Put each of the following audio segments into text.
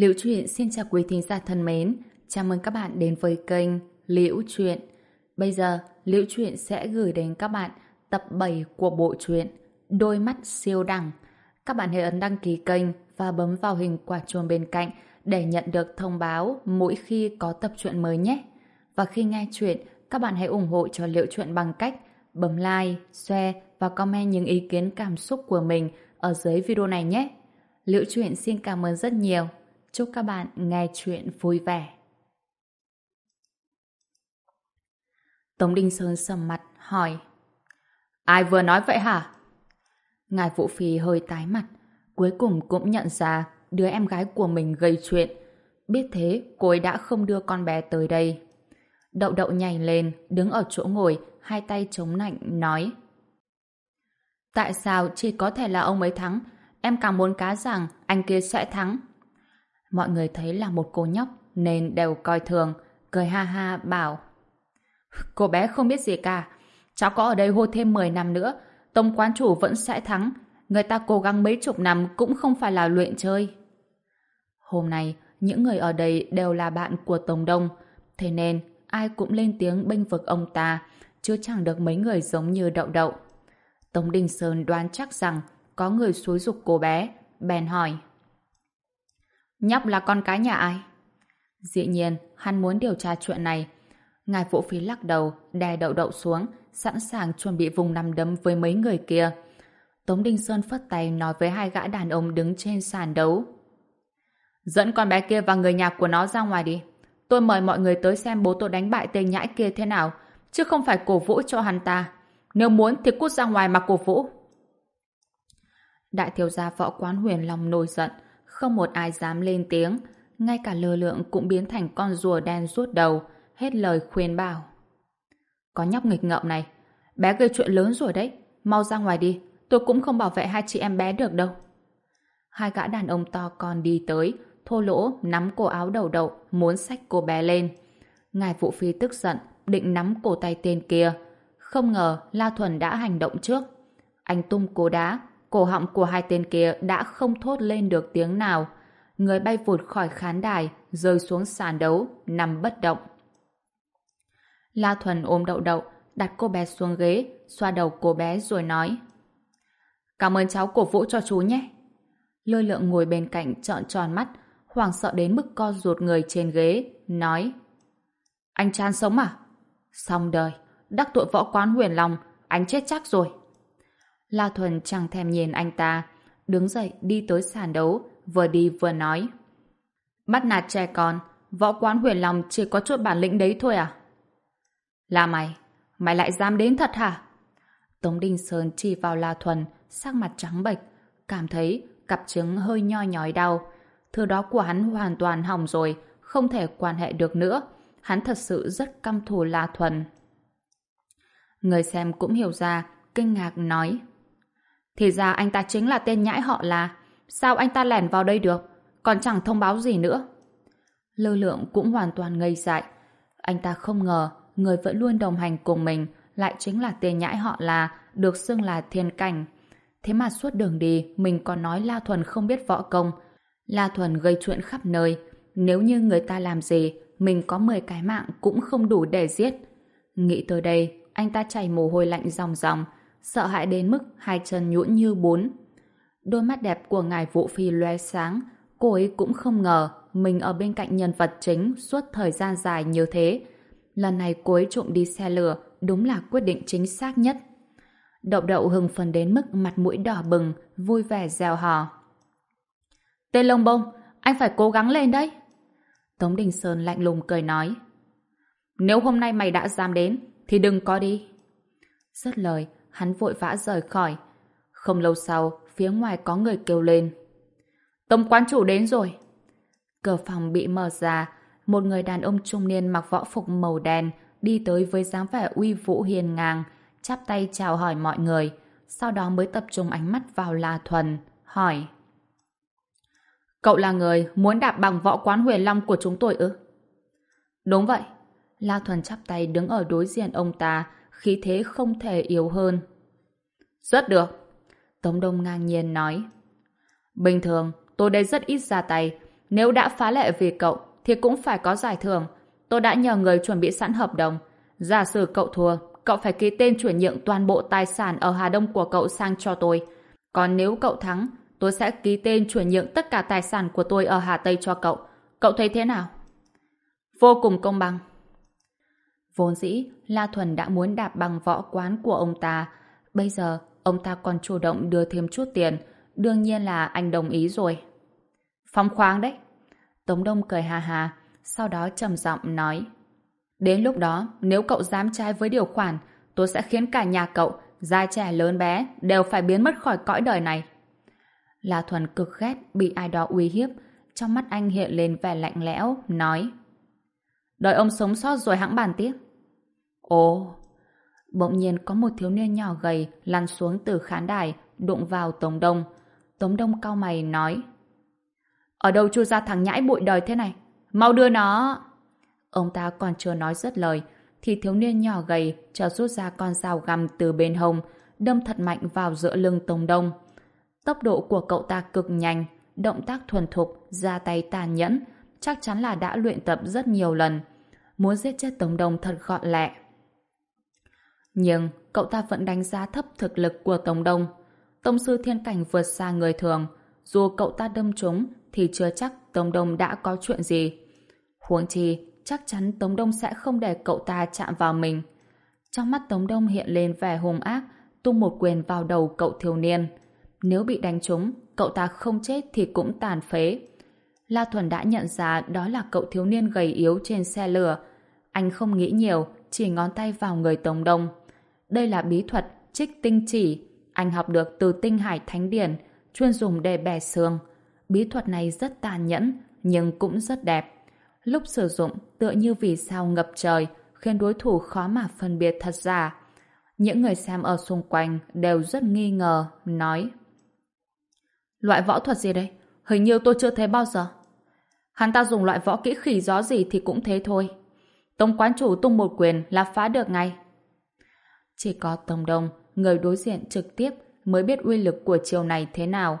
Liễu Chuyện xin chào quý thính giả thân mến. Chào mừng các bạn đến với kênh Liễu Chuyện. Bây giờ, Liễu Chuyện sẽ gửi đến các bạn tập 7 của bộ truyện Đôi mắt siêu đẳng. Các bạn hãy ấn đăng ký kênh và bấm vào hình quả chuông bên cạnh để nhận được thông báo mỗi khi có tập truyện mới nhé. Và khi nghe chuyện, các bạn hãy ủng hộ cho Liễu Chuyện bằng cách bấm like, share và comment những ý kiến cảm xúc của mình ở dưới video này nhé. Liễu Chuyện xin cảm ơn rất nhiều. Chúc các bạn nghe chuyện vui vẻ. Tống Đinh Sơn sầm mặt, hỏi Ai vừa nói vậy hả? Ngài Vũ Phi hơi tái mặt, cuối cùng cũng nhận ra đứa em gái của mình gây chuyện. Biết thế, cô ấy đã không đưa con bé tới đây. Đậu đậu nhảy lên, đứng ở chỗ ngồi, hai tay chống nạnh, nói Tại sao chỉ có thể là ông ấy thắng? Em càng muốn cá rằng anh kia sẽ thắng. Mọi người thấy là một cô nhóc nên đều coi thường, cười ha ha bảo Cô bé không biết gì cả, cháu có ở đây hô thêm 10 năm nữa, tông quán chủ vẫn sẽ thắng. Người ta cố gắng mấy chục năm cũng không phải là luyện chơi. Hôm nay, những người ở đây đều là bạn của tổng Đông, thế nên ai cũng lên tiếng bênh vực ông ta, chứ chẳng được mấy người giống như đậu đậu. Tống Đình Sơn đoán chắc rằng có người xúi dục cô bé, bèn hỏi. Nhóc là con cái nhà ai? Dĩ nhiên, hắn muốn điều tra chuyện này. Ngài Vũ Phí lắc đầu, đè đậu đậu xuống, sẵn sàng chuẩn bị vùng nằm đấm với mấy người kia. Tống Đinh Sơn phất tay nói với hai gã đàn ông đứng trên sàn đấu. Dẫn con bé kia và người nhà của nó ra ngoài đi. Tôi mời mọi người tới xem bố tôi đánh bại tên nhãi kia thế nào, chứ không phải cổ vũ cho hắn ta. Nếu muốn thì cút ra ngoài mà cổ vũ. Đại thiếu gia võ quán huyền lòng nổi giận, không một ai dám lên tiếng, ngay cả lơ lượng cũng biến thành con rùa đen rút đầu, hết lời khuyên bảo. Có nhóc nghịch ngợm này, bé gây chuyện lớn rồi đấy, mau ra ngoài đi, tôi cũng không bảo vệ hai chị em bé được đâu. Hai gã đàn ông to con đi tới, thô lỗ nắm cổ áo đầu đậu, muốn xách cô bé lên. Ngài Vũ Phi tức giận, định nắm cổ tay tên kia. Không ngờ La Thuần đã hành động trước. Anh tung cố đá, cổ họng của hai tên kia đã không thốt lên được tiếng nào. Người bay vụt khỏi khán đài, rơi xuống sàn đấu, nằm bất động. La Thuần ôm đậu đậu, đặt cô bé xuống ghế, xoa đầu cô bé rồi nói Cảm ơn cháu cổ vũ cho chú nhé. Lôi lượng ngồi bên cạnh trợn tròn mắt, hoảng sợ đến mức co ruột người trên ghế, nói Anh Chan sống à? Xong đời, đắc tội võ quán huyền lòng, anh chết chắc rồi. La Thuần chẳng thèm nhìn anh ta, đứng dậy đi tới sàn đấu, vừa đi vừa nói. Bắt nạt trẻ con, võ quán huyền lòng chỉ có chút bản lĩnh đấy thôi à? Là mày, mày lại dám đến thật hả? Tống Đinh Sơn chỉ vào La Thuần, sắc mặt trắng bệch, cảm thấy cặp trứng hơi nho nhói đau. Thứ đó của hắn hoàn toàn hỏng rồi, không thể quan hệ được nữa. Hắn thật sự rất căm thù La Thuần. Người xem cũng hiểu ra, kinh ngạc nói. Thì ra anh ta chính là tên nhãi họ là. Sao anh ta lẻn vào đây được? Còn chẳng thông báo gì nữa. Lưu lượng cũng hoàn toàn ngây dại. Anh ta không ngờ người vẫn luôn đồng hành cùng mình lại chính là tên nhãi họ là, được xưng là thiên cảnh. Thế mà suốt đường đi, mình còn nói La Thuần không biết võ công. La Thuần gây chuyện khắp nơi. Nếu như người ta làm gì, mình có 10 cái mạng cũng không đủ để giết. Nghĩ tới đây, anh ta chảy mồ hôi lạnh ròng ròng sợ hãi đến mức hai chân nhũn như bún. Đôi mắt đẹp của ngài Vũ Phi loe sáng, cô ấy cũng không ngờ mình ở bên cạnh nhân vật chính suốt thời gian dài như thế. Lần này cô ấy trộm đi xe lửa đúng là quyết định chính xác nhất. Đậu đậu hừng phần đến mức mặt mũi đỏ bừng, vui vẻ reo hò. Tên lông bông, anh phải cố gắng lên đấy. Tống Đình Sơn lạnh lùng cười nói. Nếu hôm nay mày đã dám đến, thì đừng có đi. Rất lời, hắn vội vã rời khỏi. Không lâu sau, phía ngoài có người kêu lên. Tông quán chủ đến rồi. Cửa phòng bị mở ra, một người đàn ông trung niên mặc võ phục màu đen đi tới với dáng vẻ uy vũ hiền ngang, chắp tay chào hỏi mọi người, sau đó mới tập trung ánh mắt vào La Thuần, hỏi. Cậu là người muốn đạp bằng võ quán huyền long của chúng tôi ư? Đúng vậy. La Thuần chắp tay đứng ở đối diện ông ta, khí thế không thể yếu hơn. Rất được. Tống Đông ngang nhiên nói. Bình thường, tôi đây rất ít ra tay, nếu đã phá lệ vì cậu, thì cũng phải có giải thưởng. Tôi đã nhờ người chuẩn bị sẵn hợp đồng. Giả sử cậu thua, cậu phải ký tên chuyển nhượng toàn bộ tài sản ở Hà Đông của cậu sang cho tôi. Còn nếu cậu thắng, tôi sẽ ký tên chuyển nhượng tất cả tài sản của tôi ở Hà Tây cho cậu. Cậu thấy thế nào? Vô cùng công bằng. Vốn dĩ, La Thuần đã muốn đạp bằng võ quán của ông ta. Bây giờ, ông ta còn chủ động đưa thêm chút tiền. Đương nhiên là anh đồng ý rồi. Phong khoáng đấy. Tống Đông cười hà hà, sau đó trầm giọng nói. Đến lúc đó, nếu cậu dám trái với điều khoản, tôi sẽ khiến cả nhà cậu, già trẻ lớn bé, đều phải biến mất khỏi cõi đời này. La Thuần cực ghét bị ai đó uy hiếp, trong mắt anh hiện lên vẻ lạnh lẽo, nói. Đợi ông sống sót rồi hãng bàn tiếp. Ồ! Bỗng nhiên có một thiếu niên nhỏ gầy lăn xuống từ khán đài, đụng vào Tống Đông. Tống Đông cau mày nói. Ở đâu chui ra thằng nhãi bụi đời thế này? Mau đưa nó! Ông ta còn chưa nói dứt lời, thì thiếu niên nhỏ gầy cho rút ra con dao găm từ bên hông, đâm thật mạnh vào giữa lưng Tống Đông. Tốc độ của cậu ta cực nhanh, động tác thuần thục, ra tay tàn nhẫn, chắc chắn là đã luyện tập rất nhiều lần. Muốn giết chết Tống Đông thật gọn lẹ. Nhưng cậu ta vẫn đánh giá thấp thực lực của Tống Đông. Tông sư thiên cảnh vượt xa người thường. Dù cậu ta đâm trúng thì chưa chắc Tống Đông đã có chuyện gì. Huống chi, chắc chắn Tống Đông sẽ không để cậu ta chạm vào mình. Trong mắt Tống Đông hiện lên vẻ hung ác, tung một quyền vào đầu cậu thiếu niên. Nếu bị đánh trúng, cậu ta không chết thì cũng tàn phế. La Thuần đã nhận ra đó là cậu thiếu niên gầy yếu trên xe lửa. Anh không nghĩ nhiều, chỉ ngón tay vào người Tống Đông. Đây là bí thuật trích tinh chỉ. Anh học được từ tinh hải thánh điển, chuyên dùng để bẻ xương. Bí thuật này rất tàn nhẫn, nhưng cũng rất đẹp. Lúc sử dụng tựa như vì sao ngập trời, khiến đối thủ khó mà phân biệt thật giả. Những người xem ở xung quanh đều rất nghi ngờ, nói Loại võ thuật gì đây? Hình như tôi chưa thấy bao giờ. Hắn ta dùng loại võ kỹ khỉ gió gì thì cũng thế thôi. Tống quán chủ tung một quyền là phá được ngay. Chỉ có Tông Đông, người đối diện trực tiếp mới biết uy lực của chiều này thế nào.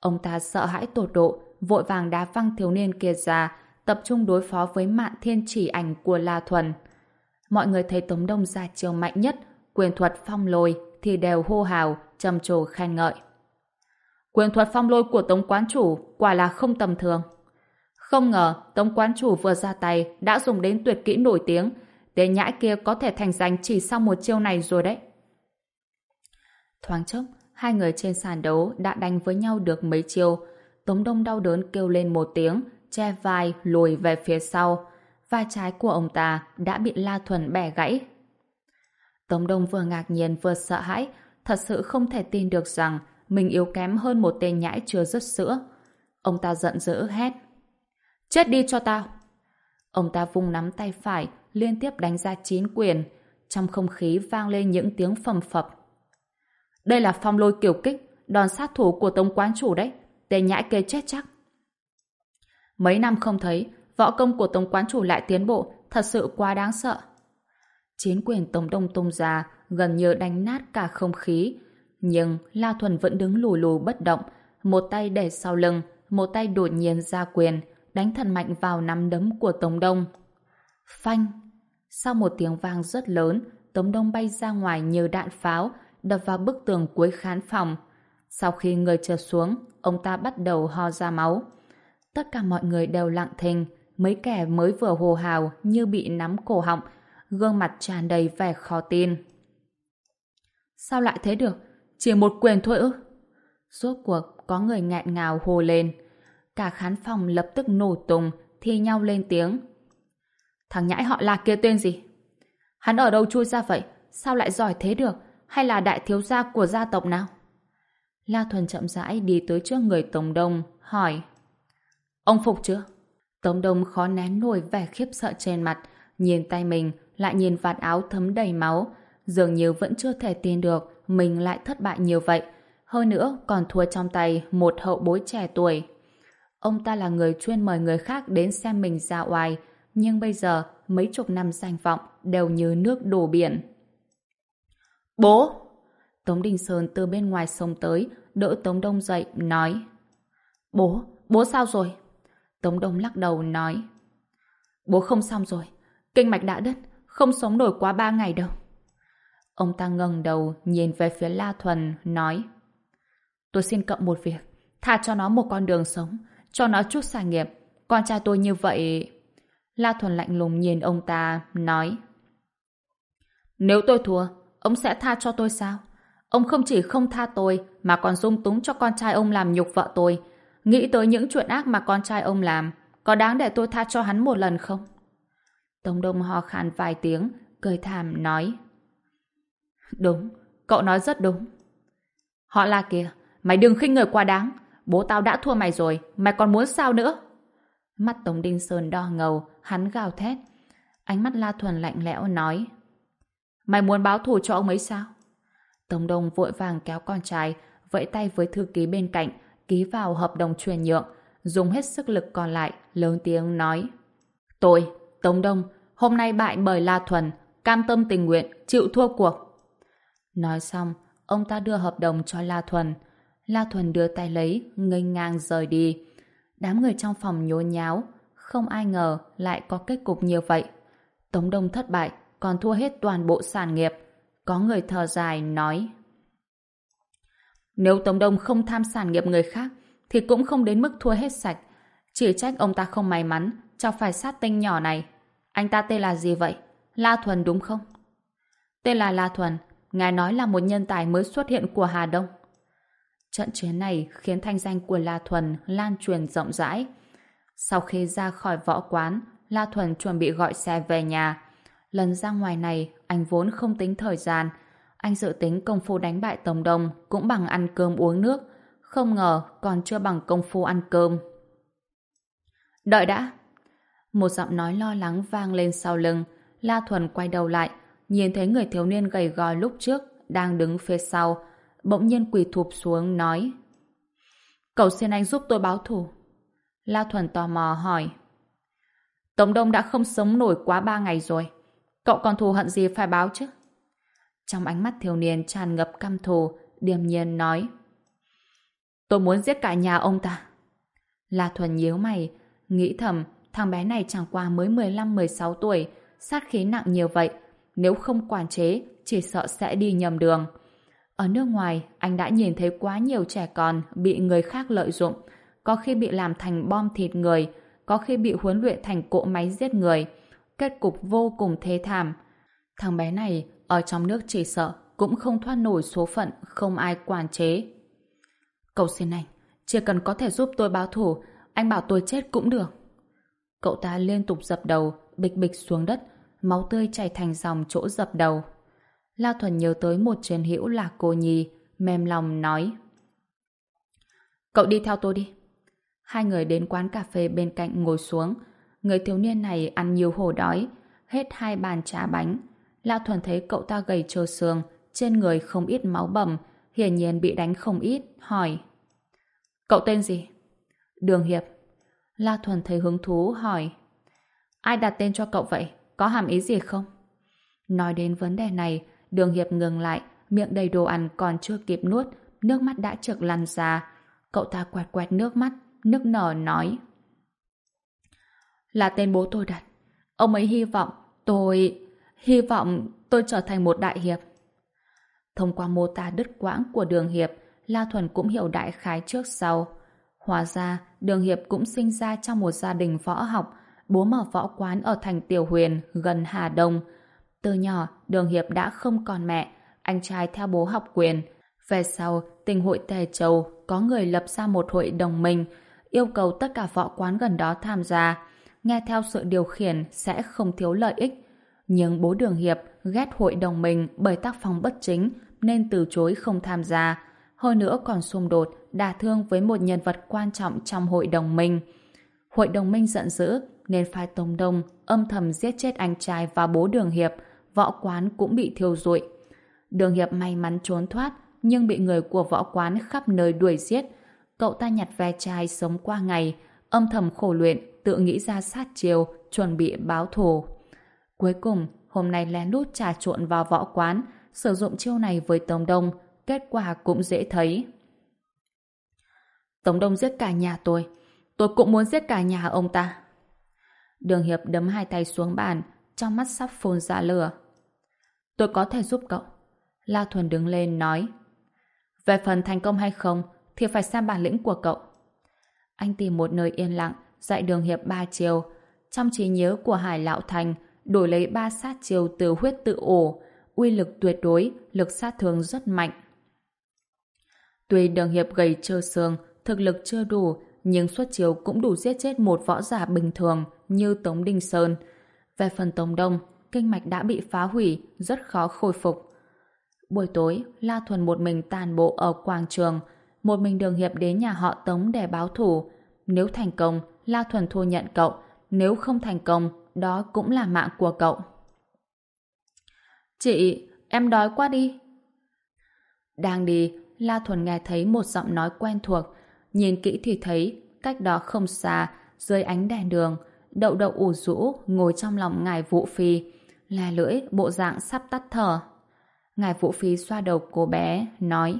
Ông ta sợ hãi tột độ, vội vàng đá văng thiếu niên kia ra, tập trung đối phó với mạn thiên chỉ ảnh của La Thuần. Mọi người thấy Tống Đông ra chiều mạnh nhất, quyền thuật phong lôi, thì đều hô hào, trầm trồ khen ngợi. Quyền thuật phong lôi của Tống Quán Chủ quả là không tầm thường. Không ngờ Tống Quán Chủ vừa ra tay đã dùng đến tuyệt kỹ nổi tiếng, tên nhãi kia có thể thành danh chỉ sau một chiêu này rồi đấy. Thoáng chốc, hai người trên sàn đấu đã đánh với nhau được mấy chiêu. Tống Đông đau đớn kêu lên một tiếng, che vai lùi về phía sau. Vai trái của ông ta đã bị La Thuần bẻ gãy. Tống Đông vừa ngạc nhiên vừa sợ hãi, thật sự không thể tin được rằng mình yếu kém hơn một tên nhãi chưa rứt sữa. Ông ta giận dữ hét. Chết đi cho tao! Ông ta vung nắm tay phải, liên tiếp đánh ra chín quyền. Trong không khí vang lên những tiếng phầm phập. Đây là phong lôi kiểu kích, đòn sát thủ của tống quán chủ đấy. Tên nhãi kê chết chắc. Mấy năm không thấy, võ công của tống quán chủ lại tiến bộ, thật sự quá đáng sợ. Chiến quyền tống đông tung ra, gần như đánh nát cả không khí. Nhưng La Thuần vẫn đứng lù lù bất động, một tay để sau lưng, một tay đột nhiên ra quyền, đánh thật mạnh vào nắm đấm của Tống Đông. Phanh! Sau một tiếng vang rất lớn, Tống Đông bay ra ngoài như đạn pháo, đập vào bức tường cuối khán phòng. Sau khi người trượt xuống, ông ta bắt đầu ho ra máu. Tất cả mọi người đều lặng thinh, mấy kẻ mới vừa hồ hào như bị nắm cổ họng, gương mặt tràn đầy vẻ khó tin. Sao lại thế được? Chỉ một quyền thôi ư? Rốt cuộc có người nghẹn ngào hồ lên. Cả khán phòng lập tức nổ tung, thi nhau lên tiếng. Thằng nhãi họ là kia tên gì? Hắn ở đâu chui ra vậy? Sao lại giỏi thế được? Hay là đại thiếu gia của gia tộc nào? La Thuần chậm rãi đi tới trước người Tống Đông, hỏi. Ông phục chưa? Tống Đông khó nén nổi vẻ khiếp sợ trên mặt, nhìn tay mình, lại nhìn vạt áo thấm đầy máu, dường như vẫn chưa thể tin được mình lại thất bại nhiều vậy. Hơn nữa còn thua trong tay một hậu bối trẻ tuổi. Ông ta là người chuyên mời người khác đến xem mình ra oai, nhưng bây giờ mấy chục năm danh vọng đều như nước đổ biển. Bố! Tống Đình Sơn từ bên ngoài sông tới, đỡ Tống Đông dậy, nói Bố, bố sao rồi? Tống Đông lắc đầu nói. Bố không xong rồi. Kinh mạch đã đứt. Không sống nổi quá ba ngày đâu. Ông ta ngẩng đầu nhìn về phía La Thuần nói. Tôi xin cậu một việc. Tha cho nó một con đường sống. Cho nó chút sản nghiệp. Con trai tôi như vậy... La Thuần lạnh lùng nhìn ông ta, nói Nếu tôi thua, ông sẽ tha cho tôi sao? Ông không chỉ không tha tôi, mà còn dung túng cho con trai ông làm nhục vợ tôi. Nghĩ tới những chuyện ác mà con trai ông làm, có đáng để tôi tha cho hắn một lần không? Tống Đông ho khan vài tiếng, cười thảm nói Đúng, cậu nói rất đúng. Họ là kìa, mày đừng khinh người quá đáng. Bố tao đã thua mày rồi, mày còn muốn sao nữa? Mắt Tống Đinh Sơn đo ngầu, hắn gào thét. Ánh mắt La Thuần lạnh lẽo nói Mày muốn báo thù cho ông ấy sao? Tống Đông vội vàng kéo con trai, vẫy tay với thư ký bên cạnh, ký vào hợp đồng chuyển nhượng, dùng hết sức lực còn lại, lớn tiếng nói Tôi, Tống Đông, hôm nay bại bởi La Thuần, cam tâm tình nguyện, chịu thua cuộc. Nói xong, ông ta đưa hợp đồng cho La Thuần. La Thuần đưa tay lấy, ngây ngang rời đi. Đám người trong phòng nhốn nháo, không ai ngờ lại có kết cục như vậy. Tống Đông thất bại, còn thua hết toàn bộ sản nghiệp. Có người thở dài nói Nếu Tống Đông không tham sản nghiệp người khác thì cũng không đến mức thua hết sạch. Chỉ trách ông ta không may mắn cho phải sát tinh nhỏ này. Anh ta tên là gì vậy? La Thuần đúng không? Tên là La Thuần, ngài nói là một nhân tài mới xuất hiện của Hà Đông. Trận chiến này khiến thanh danh của La Thuần lan truyền rộng rãi. Sau khi ra khỏi võ quán, La Thuần chuẩn bị gọi xe về nhà. Lần ra ngoài này, anh vốn không tính thời gian. Anh dự tính công phu đánh bại Tổng đồng cũng bằng ăn cơm uống nước. Không ngờ còn chưa bằng công phu ăn cơm. Đợi đã! Một giọng nói lo lắng vang lên sau lưng. La Thuần quay đầu lại, nhìn thấy người thiếu niên gầy gò lúc trước đang đứng phía sau. Bỗng nhiên quỳ thụp xuống nói Cầu xin anh giúp tôi báo thù. La Thuần tò mò hỏi Tống Đông đã không sống nổi quá ba ngày rồi. Cậu còn thù hận gì phải báo chứ? Trong ánh mắt thiếu niên tràn ngập căm thù, điềm nhiên nói Tôi muốn giết cả nhà ông ta. La Thuần nhíu mày, nghĩ thầm thằng bé này chẳng qua mới 15-16 tuổi, sát khí nặng nhiều vậy, nếu không quản chế, chỉ sợ sẽ đi nhầm đường. Ở nước ngoài, anh đã nhìn thấy quá nhiều trẻ con bị người khác lợi dụng, có khi bị làm thành bom thịt người, có khi bị huấn luyện thành cỗ máy giết người. Kết cục vô cùng thê thảm. Thằng bé này, ở trong nước chỉ sợ, cũng không thoát nổi số phận không ai quản chế. Cậu xin anh, chỉ cần có thể giúp tôi báo thủ, anh bảo tôi chết cũng được. Cậu ta liên tục dập đầu, bịch bịch xuống đất, máu tươi chảy thành dòng chỗ dập đầu. La Thuần nhớ tới một truyền hữu là cô Nhi, mềm lòng nói. Cậu đi theo tôi đi. Hai người đến quán cà phê bên cạnh ngồi xuống. Người thiếu niên này ăn nhiều hổ đói, hết hai bàn trà bánh. La Thuần thấy cậu ta gầy trơ xương, trên người không ít máu bầm, hiển nhiên bị đánh không ít, hỏi. Cậu tên gì? Đường Hiệp. La Thuần thấy hứng thú, hỏi. Ai đặt tên cho cậu vậy? Có hàm ý gì không? Nói đến vấn đề này, Đường Hiệp ngừng lại, miệng đầy đồ ăn còn chưa kịp nuốt, nước mắt đã trực lăn ra. Cậu ta quẹt quẹt nước mắt, nức nở nói. Là tên bố tôi đặt. Ông ấy hy vọng tôi... Hy vọng tôi trở thành một đại hiệp. Thông qua mô tả đứt quãng của Đường Hiệp, La Thuần cũng hiểu đại khái trước sau. Hóa ra, Đường Hiệp cũng sinh ra trong một gia đình võ học, bố mở võ quán ở thành Tiểu Huyền, gần Hà Đông. Từ nhỏ, Đường Hiệp đã không còn mẹ, anh trai theo bố học quyền. Về sau, tình hội Tề Châu có người lập ra một hội đồng minh, yêu cầu tất cả võ quán gần đó tham gia. Nghe theo sự điều khiển sẽ không thiếu lợi ích. Nhưng bố Đường Hiệp ghét hội đồng minh bởi tác phong bất chính nên từ chối không tham gia. Hơn nữa còn xung đột, đả thương với một nhân vật quan trọng trong hội đồng minh. Hội đồng minh giận dữ nên phái tông Đông âm thầm giết chết anh trai và bố Đường Hiệp, võ quán cũng bị thiêu rụi. Đường Hiệp may mắn trốn thoát nhưng bị người của võ quán khắp nơi đuổi giết. Cậu ta nhặt ve chai sống qua ngày, âm thầm khổ luyện, tự nghĩ ra sát chiều, chuẩn bị báo thù. Cuối cùng, hôm nay lén lút trà trộn vào võ quán, sử dụng chiêu này với Tống Đông, kết quả cũng dễ thấy. Tống Đông giết cả nhà tôi. tôi cũng muốn giết cả nhà ông ta. Đường Hiệp đấm hai tay xuống bàn, trong mắt sắp phun ra lửa. Tôi có thể giúp cậu. La Thuần đứng lên nói. Về phần thành công hay không, thì phải xem bản lĩnh của cậu. Anh tìm một nơi yên lặng, dạy đường Hiệp ba chiều. Trong trí nhớ của Hải Lão Thành, đổi lấy ba sát chiều từ huyết tự ổ, uy lực tuyệt đối, lực sát thương rất mạnh. Tuy đường Hiệp gầy trơ xương, thực lực chưa đủ, nhưng xuất chiều cũng đủ giết chết một võ giả bình thường như Tống Đinh Sơn. Về phần Tống Đông, kinh mạch đã bị phá hủy, rất khó khôi phục. Buổi tối, La Thuần một mình tàn bộ ở quảng trường, một mình đường hiệp đến nhà họ Tống để báo thủ. Nếu thành công, La Thuần thu nhận cậu, nếu không thành công, đó cũng là mạng của cậu. Chị, em đói quá đi. Đang đi, La Thuần nghe thấy một giọng nói quen thuộc, nhìn kỹ thì thấy, cách đó không xa, dưới ánh đèn đường, đậu đậu ủ rũ ngồi trong lòng ngài Vũ Phi, là lưỡi bộ dạng sắp tắt thở. Ngài Vũ Phi xoa đầu cô bé, nói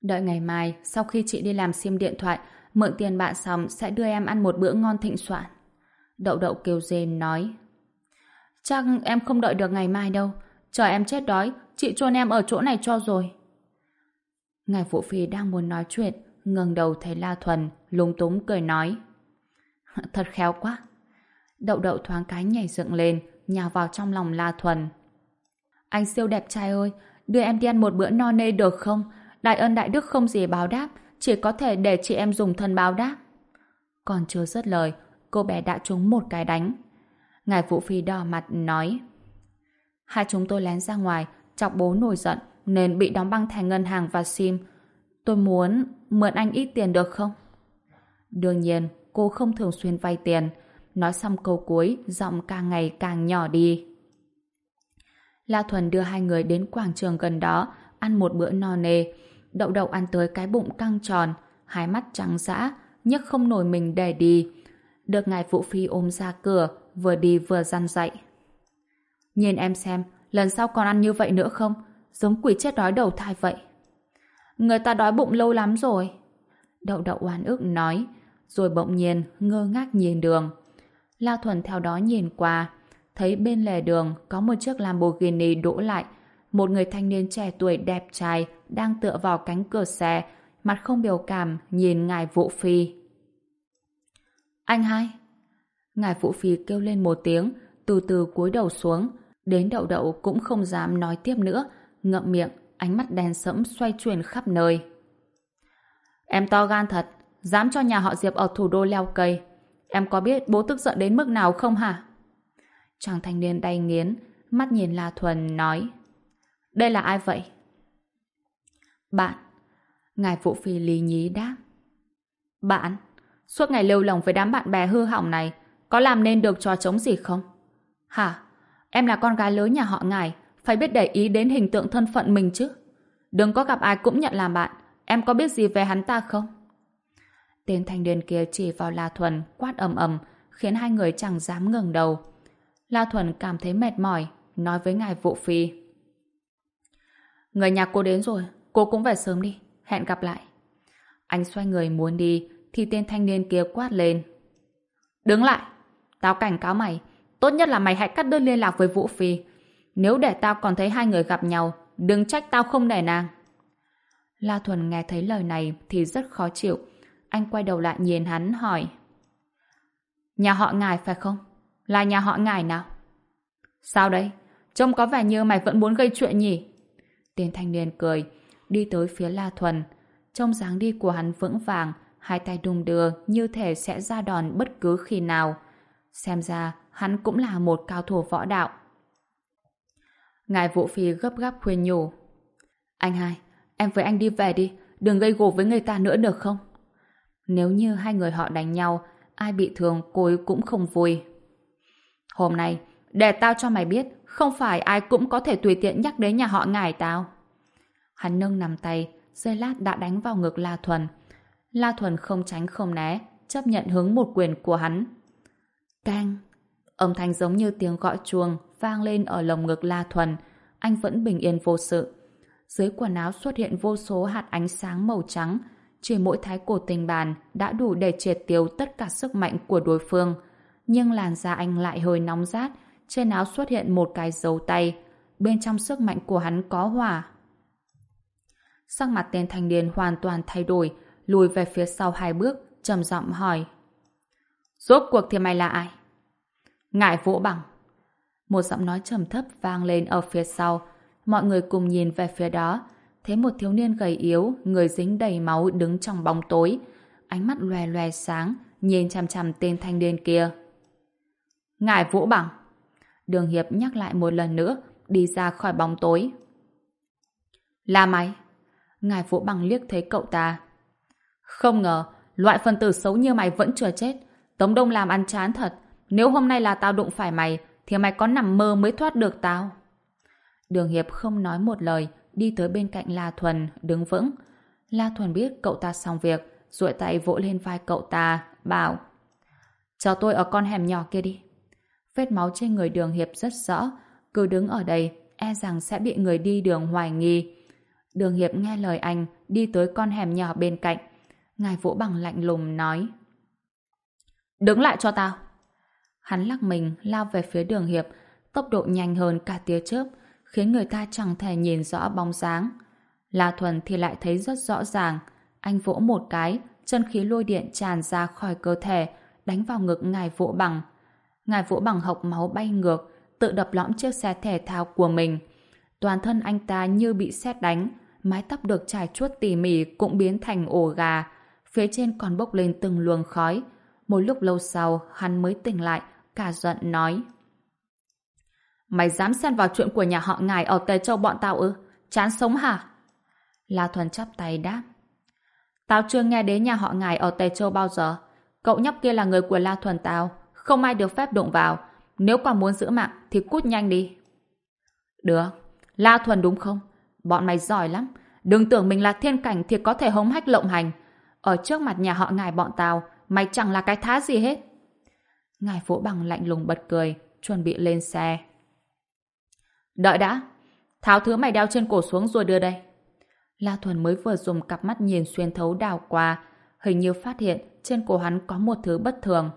Đợi ngày mai, sau khi chị đi làm sim điện thoại, mượn tiền bạn xong sẽ đưa em ăn một bữa ngon thịnh soạn. Đậu đậu kêu rên nói Chắc em không đợi được ngày mai đâu. Chờ em chết đói, chị chôn em ở chỗ này cho rồi. Ngài Vũ Phi đang muốn nói chuyện, ngẩng đầu thấy La Thuần, lúng túng cười nói. Thật khéo quá. Đậu đậu thoáng cái nhảy dựng lên, nhào vào trong lòng La Thuần. Anh siêu đẹp trai ơi, đưa em đi ăn một bữa no nê được không? Đại ân đại đức không gì báo đáp, chỉ có thể để chị em dùng thân báo đáp. Còn chưa dứt lời, cô bé đã trúng một cái đánh. Ngài Vũ Phi đỏ mặt nói Hai chúng tôi lén ra ngoài, chọc bố nổi giận nên bị đóng băng thẻ ngân hàng và SIM. Tôi muốn mượn anh ít tiền được không? Đương nhiên, cô không thường xuyên vay tiền. Nói xong câu cuối, giọng càng ngày càng nhỏ đi. La Thuần đưa hai người đến quảng trường gần đó, ăn một bữa no nê. Đậu đậu ăn tới cái bụng căng tròn, hai mắt trắng dã, nhấc không nổi mình để đi. Được ngài Vũ Phi ôm ra cửa, vừa đi vừa răn dạy. Nhìn em xem, lần sau còn ăn như vậy nữa không? Giống quỷ chết đói đầu thai vậy. Người ta đói bụng lâu lắm rồi. Đậu đậu oan ức nói, rồi bỗng nhiên ngơ ngác nhìn đường. La Thuần theo đó nhìn qua, thấy bên lề đường có một chiếc Lamborghini đỗ lại. Một người thanh niên trẻ tuổi đẹp trai đang tựa vào cánh cửa xe, mặt không biểu cảm nhìn ngài Vũ Phi. Anh hai! Ngài Vũ Phi kêu lên một tiếng, từ từ cúi đầu xuống. Đến đậu đậu cũng không dám nói tiếp nữa, ngậm miệng, ánh mắt đen sẫm xoay chuyển khắp nơi. Em to gan thật, dám cho nhà họ Diệp ở thủ đô leo cây. Em có biết bố tức giận đến mức nào không hả? Chàng thanh niên đay nghiến, mắt nhìn La Thuần nói. Đây là ai vậy? Bạn. Ngài phụ Phi lý nhí đáp. Bạn? Suốt ngày lêu lồng với đám bạn bè hư hỏng này, có làm nên được trò chống gì không? Hả? Em là con gái lớn nhà họ ngài, phải biết để ý đến hình tượng thân phận mình chứ. Đừng có gặp ai cũng nhận làm bạn. Em có biết gì về hắn ta không? Tên thanh niên kia chỉ vào La Thuần, quát ầm ầm, khiến hai người chẳng dám ngẩng đầu. La Thuần cảm thấy mệt mỏi, nói với ngài Vũ Phi. Người nhà cô đến rồi, cô cũng về sớm đi, hẹn gặp lại. Anh xoay người muốn đi, thì tên thanh niên kia quát lên. Đứng lại, tao cảnh cáo mày, tốt nhất là mày hãy cắt đơn liên lạc với Vũ Phi. Nếu để tao còn thấy hai người gặp nhau, đừng trách tao không nể nàng. La Thuần nghe thấy lời này thì rất khó chịu anh quay đầu lại nhìn hắn hỏi Nhà họ ngài phải không? Là nhà họ ngài nào? Sao đấy? Trông có vẻ như mày vẫn muốn gây chuyện nhỉ? Tên thanh niên cười, đi tới phía La Thuần. Trong dáng đi của hắn vững vàng, hai tay đung đưa như thể sẽ ra đòn bất cứ khi nào. Xem ra, hắn cũng là một cao thủ võ đạo. Ngài Vũ Phi gấp gáp khuyên nhủ. Anh hai, em với anh đi về đi, đừng gây gổ với người ta nữa được không? Nếu như hai người họ đánh nhau, ai bị thương cô ấy cũng không vui. Hôm nay, để tao cho mày biết, không phải ai cũng có thể tùy tiện nhắc đến nhà họ ngài tao. Hắn nâng nằm tay, dây lát đã đánh vào ngực La Thuần. La Thuần không tránh không né, chấp nhận hướng một quyền của hắn. Cang! Âm thanh giống như tiếng gọi chuông vang lên ở lồng ngực La Thuần. Anh vẫn bình yên vô sự. Dưới quần áo xuất hiện vô số hạt ánh sáng màu trắng, chỉ mỗi thái cổ tình bàn đã đủ để triệt tiêu tất cả sức mạnh của đối phương. Nhưng làn da anh lại hơi nóng rát, trên áo xuất hiện một cái dấu tay. Bên trong sức mạnh của hắn có hỏa. Sắc mặt tên thanh niên hoàn toàn thay đổi, lùi về phía sau hai bước, trầm giọng hỏi. Rốt cuộc thì mày là ai? Ngải vỗ bằng. Một giọng nói trầm thấp vang lên ở phía sau. Mọi người cùng nhìn về phía đó. Thấy một thiếu niên gầy yếu, người dính đầy máu đứng trong bóng tối. Ánh mắt loè loè sáng, nhìn chằm chằm tên thanh niên kia. ngài vũ bằng. Đường Hiệp nhắc lại một lần nữa, đi ra khỏi bóng tối. Là mày? Ngài Vũ Bằng liếc thấy cậu ta. Không ngờ, loại phần tử xấu như mày vẫn chưa chết. Tống Đông làm ăn chán thật. Nếu hôm nay là tao đụng phải mày, thì mày có nằm mơ mới thoát được tao. Đường Hiệp không nói một lời, đi tới bên cạnh La Thuần, đứng vững. La Thuần biết cậu ta xong việc, duỗi tay vỗ lên vai cậu ta, bảo Cho tôi ở con hẻm nhỏ kia đi. Vết máu trên người đường Hiệp rất rõ, cứ đứng ở đây, e rằng sẽ bị người đi đường hoài nghi. Đường Hiệp nghe lời anh, đi tới con hẻm nhỏ bên cạnh. Ngài Vũ Bằng lạnh lùng nói Đứng lại cho tao. Hắn lắc mình lao về phía đường Hiệp, tốc độ nhanh hơn cả tia chớp, khiến người ta chẳng thể nhìn rõ bóng dáng. La Thuần thì lại thấy rất rõ ràng. Anh vỗ một cái, chân khí lôi điện tràn ra khỏi cơ thể, đánh vào ngực ngài Vũ Bằng. Ngài Vũ Bằng hộc máu bay ngược, tự đập lõm chiếc xe thể thao của mình. Toàn thân anh ta như bị sét đánh, mái tóc được trải chuốt tỉ mỉ cũng biến thành ổ gà, phía trên còn bốc lên từng luồng khói. Một lúc lâu sau, hắn mới tỉnh lại, cả giận nói. Mày dám xen vào chuyện của nhà họ ngài ở Tề Châu bọn tao ư? Chán sống hả? La Thuần chắp tay đáp. Tao chưa nghe đến nhà họ ngài ở Tề Châu bao giờ. Cậu nhóc kia là người của La Thuần tao, không ai được phép đụng vào. Nếu còn muốn giữ mạng thì cút nhanh đi. Được, La Thuần đúng không? Bọn mày giỏi lắm. Đừng tưởng mình là thiên cảnh thì có thể hống hách lộng hành. Ở trước mặt nhà họ ngài bọn tao, mày chẳng là cái thá gì hết. Ngài Vũ Bằng lạnh lùng bật cười, chuẩn bị lên xe. Đợi đã, tháo thứ mày đeo trên cổ xuống rồi đưa đây. La Thuần mới vừa dùng cặp mắt nhìn xuyên thấu đào qua, hình như phát hiện trên cổ hắn có một thứ bất thường.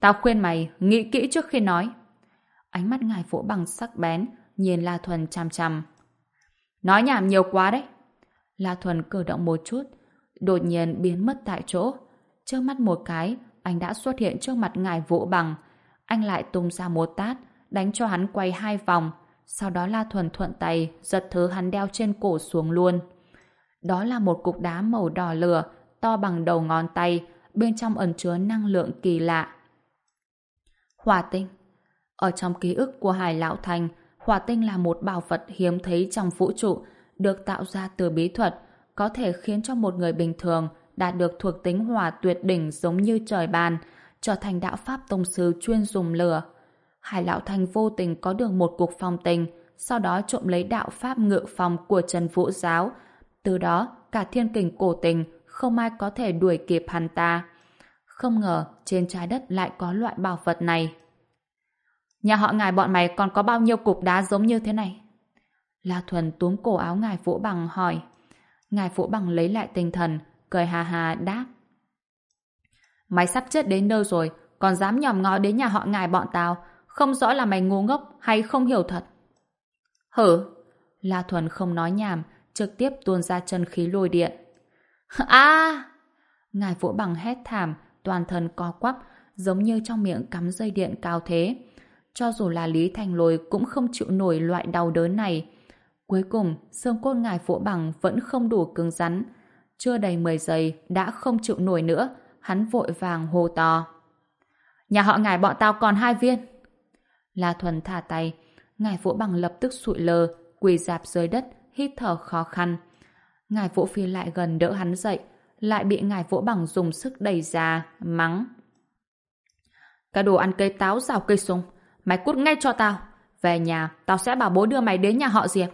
Tao khuyên mày nghĩ kỹ trước khi nói. Ánh mắt ngài Vũ Bằng sắc bén, nhìn La Thuần chằm chằm. Nói nhảm nhiều quá đấy. La Thuần cử động một chút, đột nhiên biến mất tại chỗ. Trước mắt một cái, anh đã xuất hiện trước mặt ngài Vũ Bằng. Anh lại tung ra một tát, đánh cho hắn quay hai vòng. Sau đó La Thuần thuận tay, giật thứ hắn đeo trên cổ xuống luôn. Đó là một cục đá màu đỏ lửa, to bằng đầu ngón tay, bên trong ẩn chứa năng lượng kỳ lạ. Hỏa tinh Ở trong ký ức của Hải Lão Thành, hỏa tinh là một bảo vật hiếm thấy trong vũ trụ, được tạo ra từ bí thuật, có thể khiến cho một người bình thường đạt được thuộc tính hỏa tuyệt đỉnh giống như trời bàn, trở thành đạo pháp tông sư chuyên dùng lửa. Hải Lão Thành vô tình có được một cuộc phong tình, sau đó trộm lấy đạo pháp ngự phong của Trần Vũ Giáo. Từ đó, cả thiên kình cổ tình không ai có thể đuổi kịp hắn ta. Không ngờ trên trái đất lại có loại bảo vật này. Nhà họ ngài bọn mày còn có bao nhiêu cục đá giống như thế này? La Thuần túm cổ áo ngài Vũ Bằng hỏi. Ngài Vũ Bằng lấy lại tinh thần, cười hà hà đáp. Mày sắp chết đến nơi rồi, còn dám nhòm ngó đến nhà họ ngài bọn tao, không rõ là mày ngu ngốc hay không hiểu thật. Hử? La Thuần không nói nhảm, trực tiếp tuôn ra chân khí lôi điện. a Ngài Vũ Bằng hét thảm, toàn thân co quắp, giống như trong miệng cắm dây điện cao thế. Cho dù là Lý Thành Lôi cũng không chịu nổi loại đau đớn này. Cuối cùng, xương cốt ngài Vũ Bằng vẫn không đủ cứng rắn. Chưa đầy 10 giây đã không chịu nổi nữa, hắn vội vàng hô to. Nhà họ ngài bọn tao còn hai viên. La Thuần thả tay, ngài Vũ Bằng lập tức sụi lờ, quỳ dạp dưới đất, hít thở khó khăn. Ngài Vũ Phi lại gần đỡ hắn dậy, lại bị ngài Vũ Bằng dùng sức đẩy ra, mắng. Cái đồ ăn cây táo rào cây sung, mày cút ngay cho tao. Về nhà, tao sẽ bảo bố đưa mày đến nhà họ Diệp.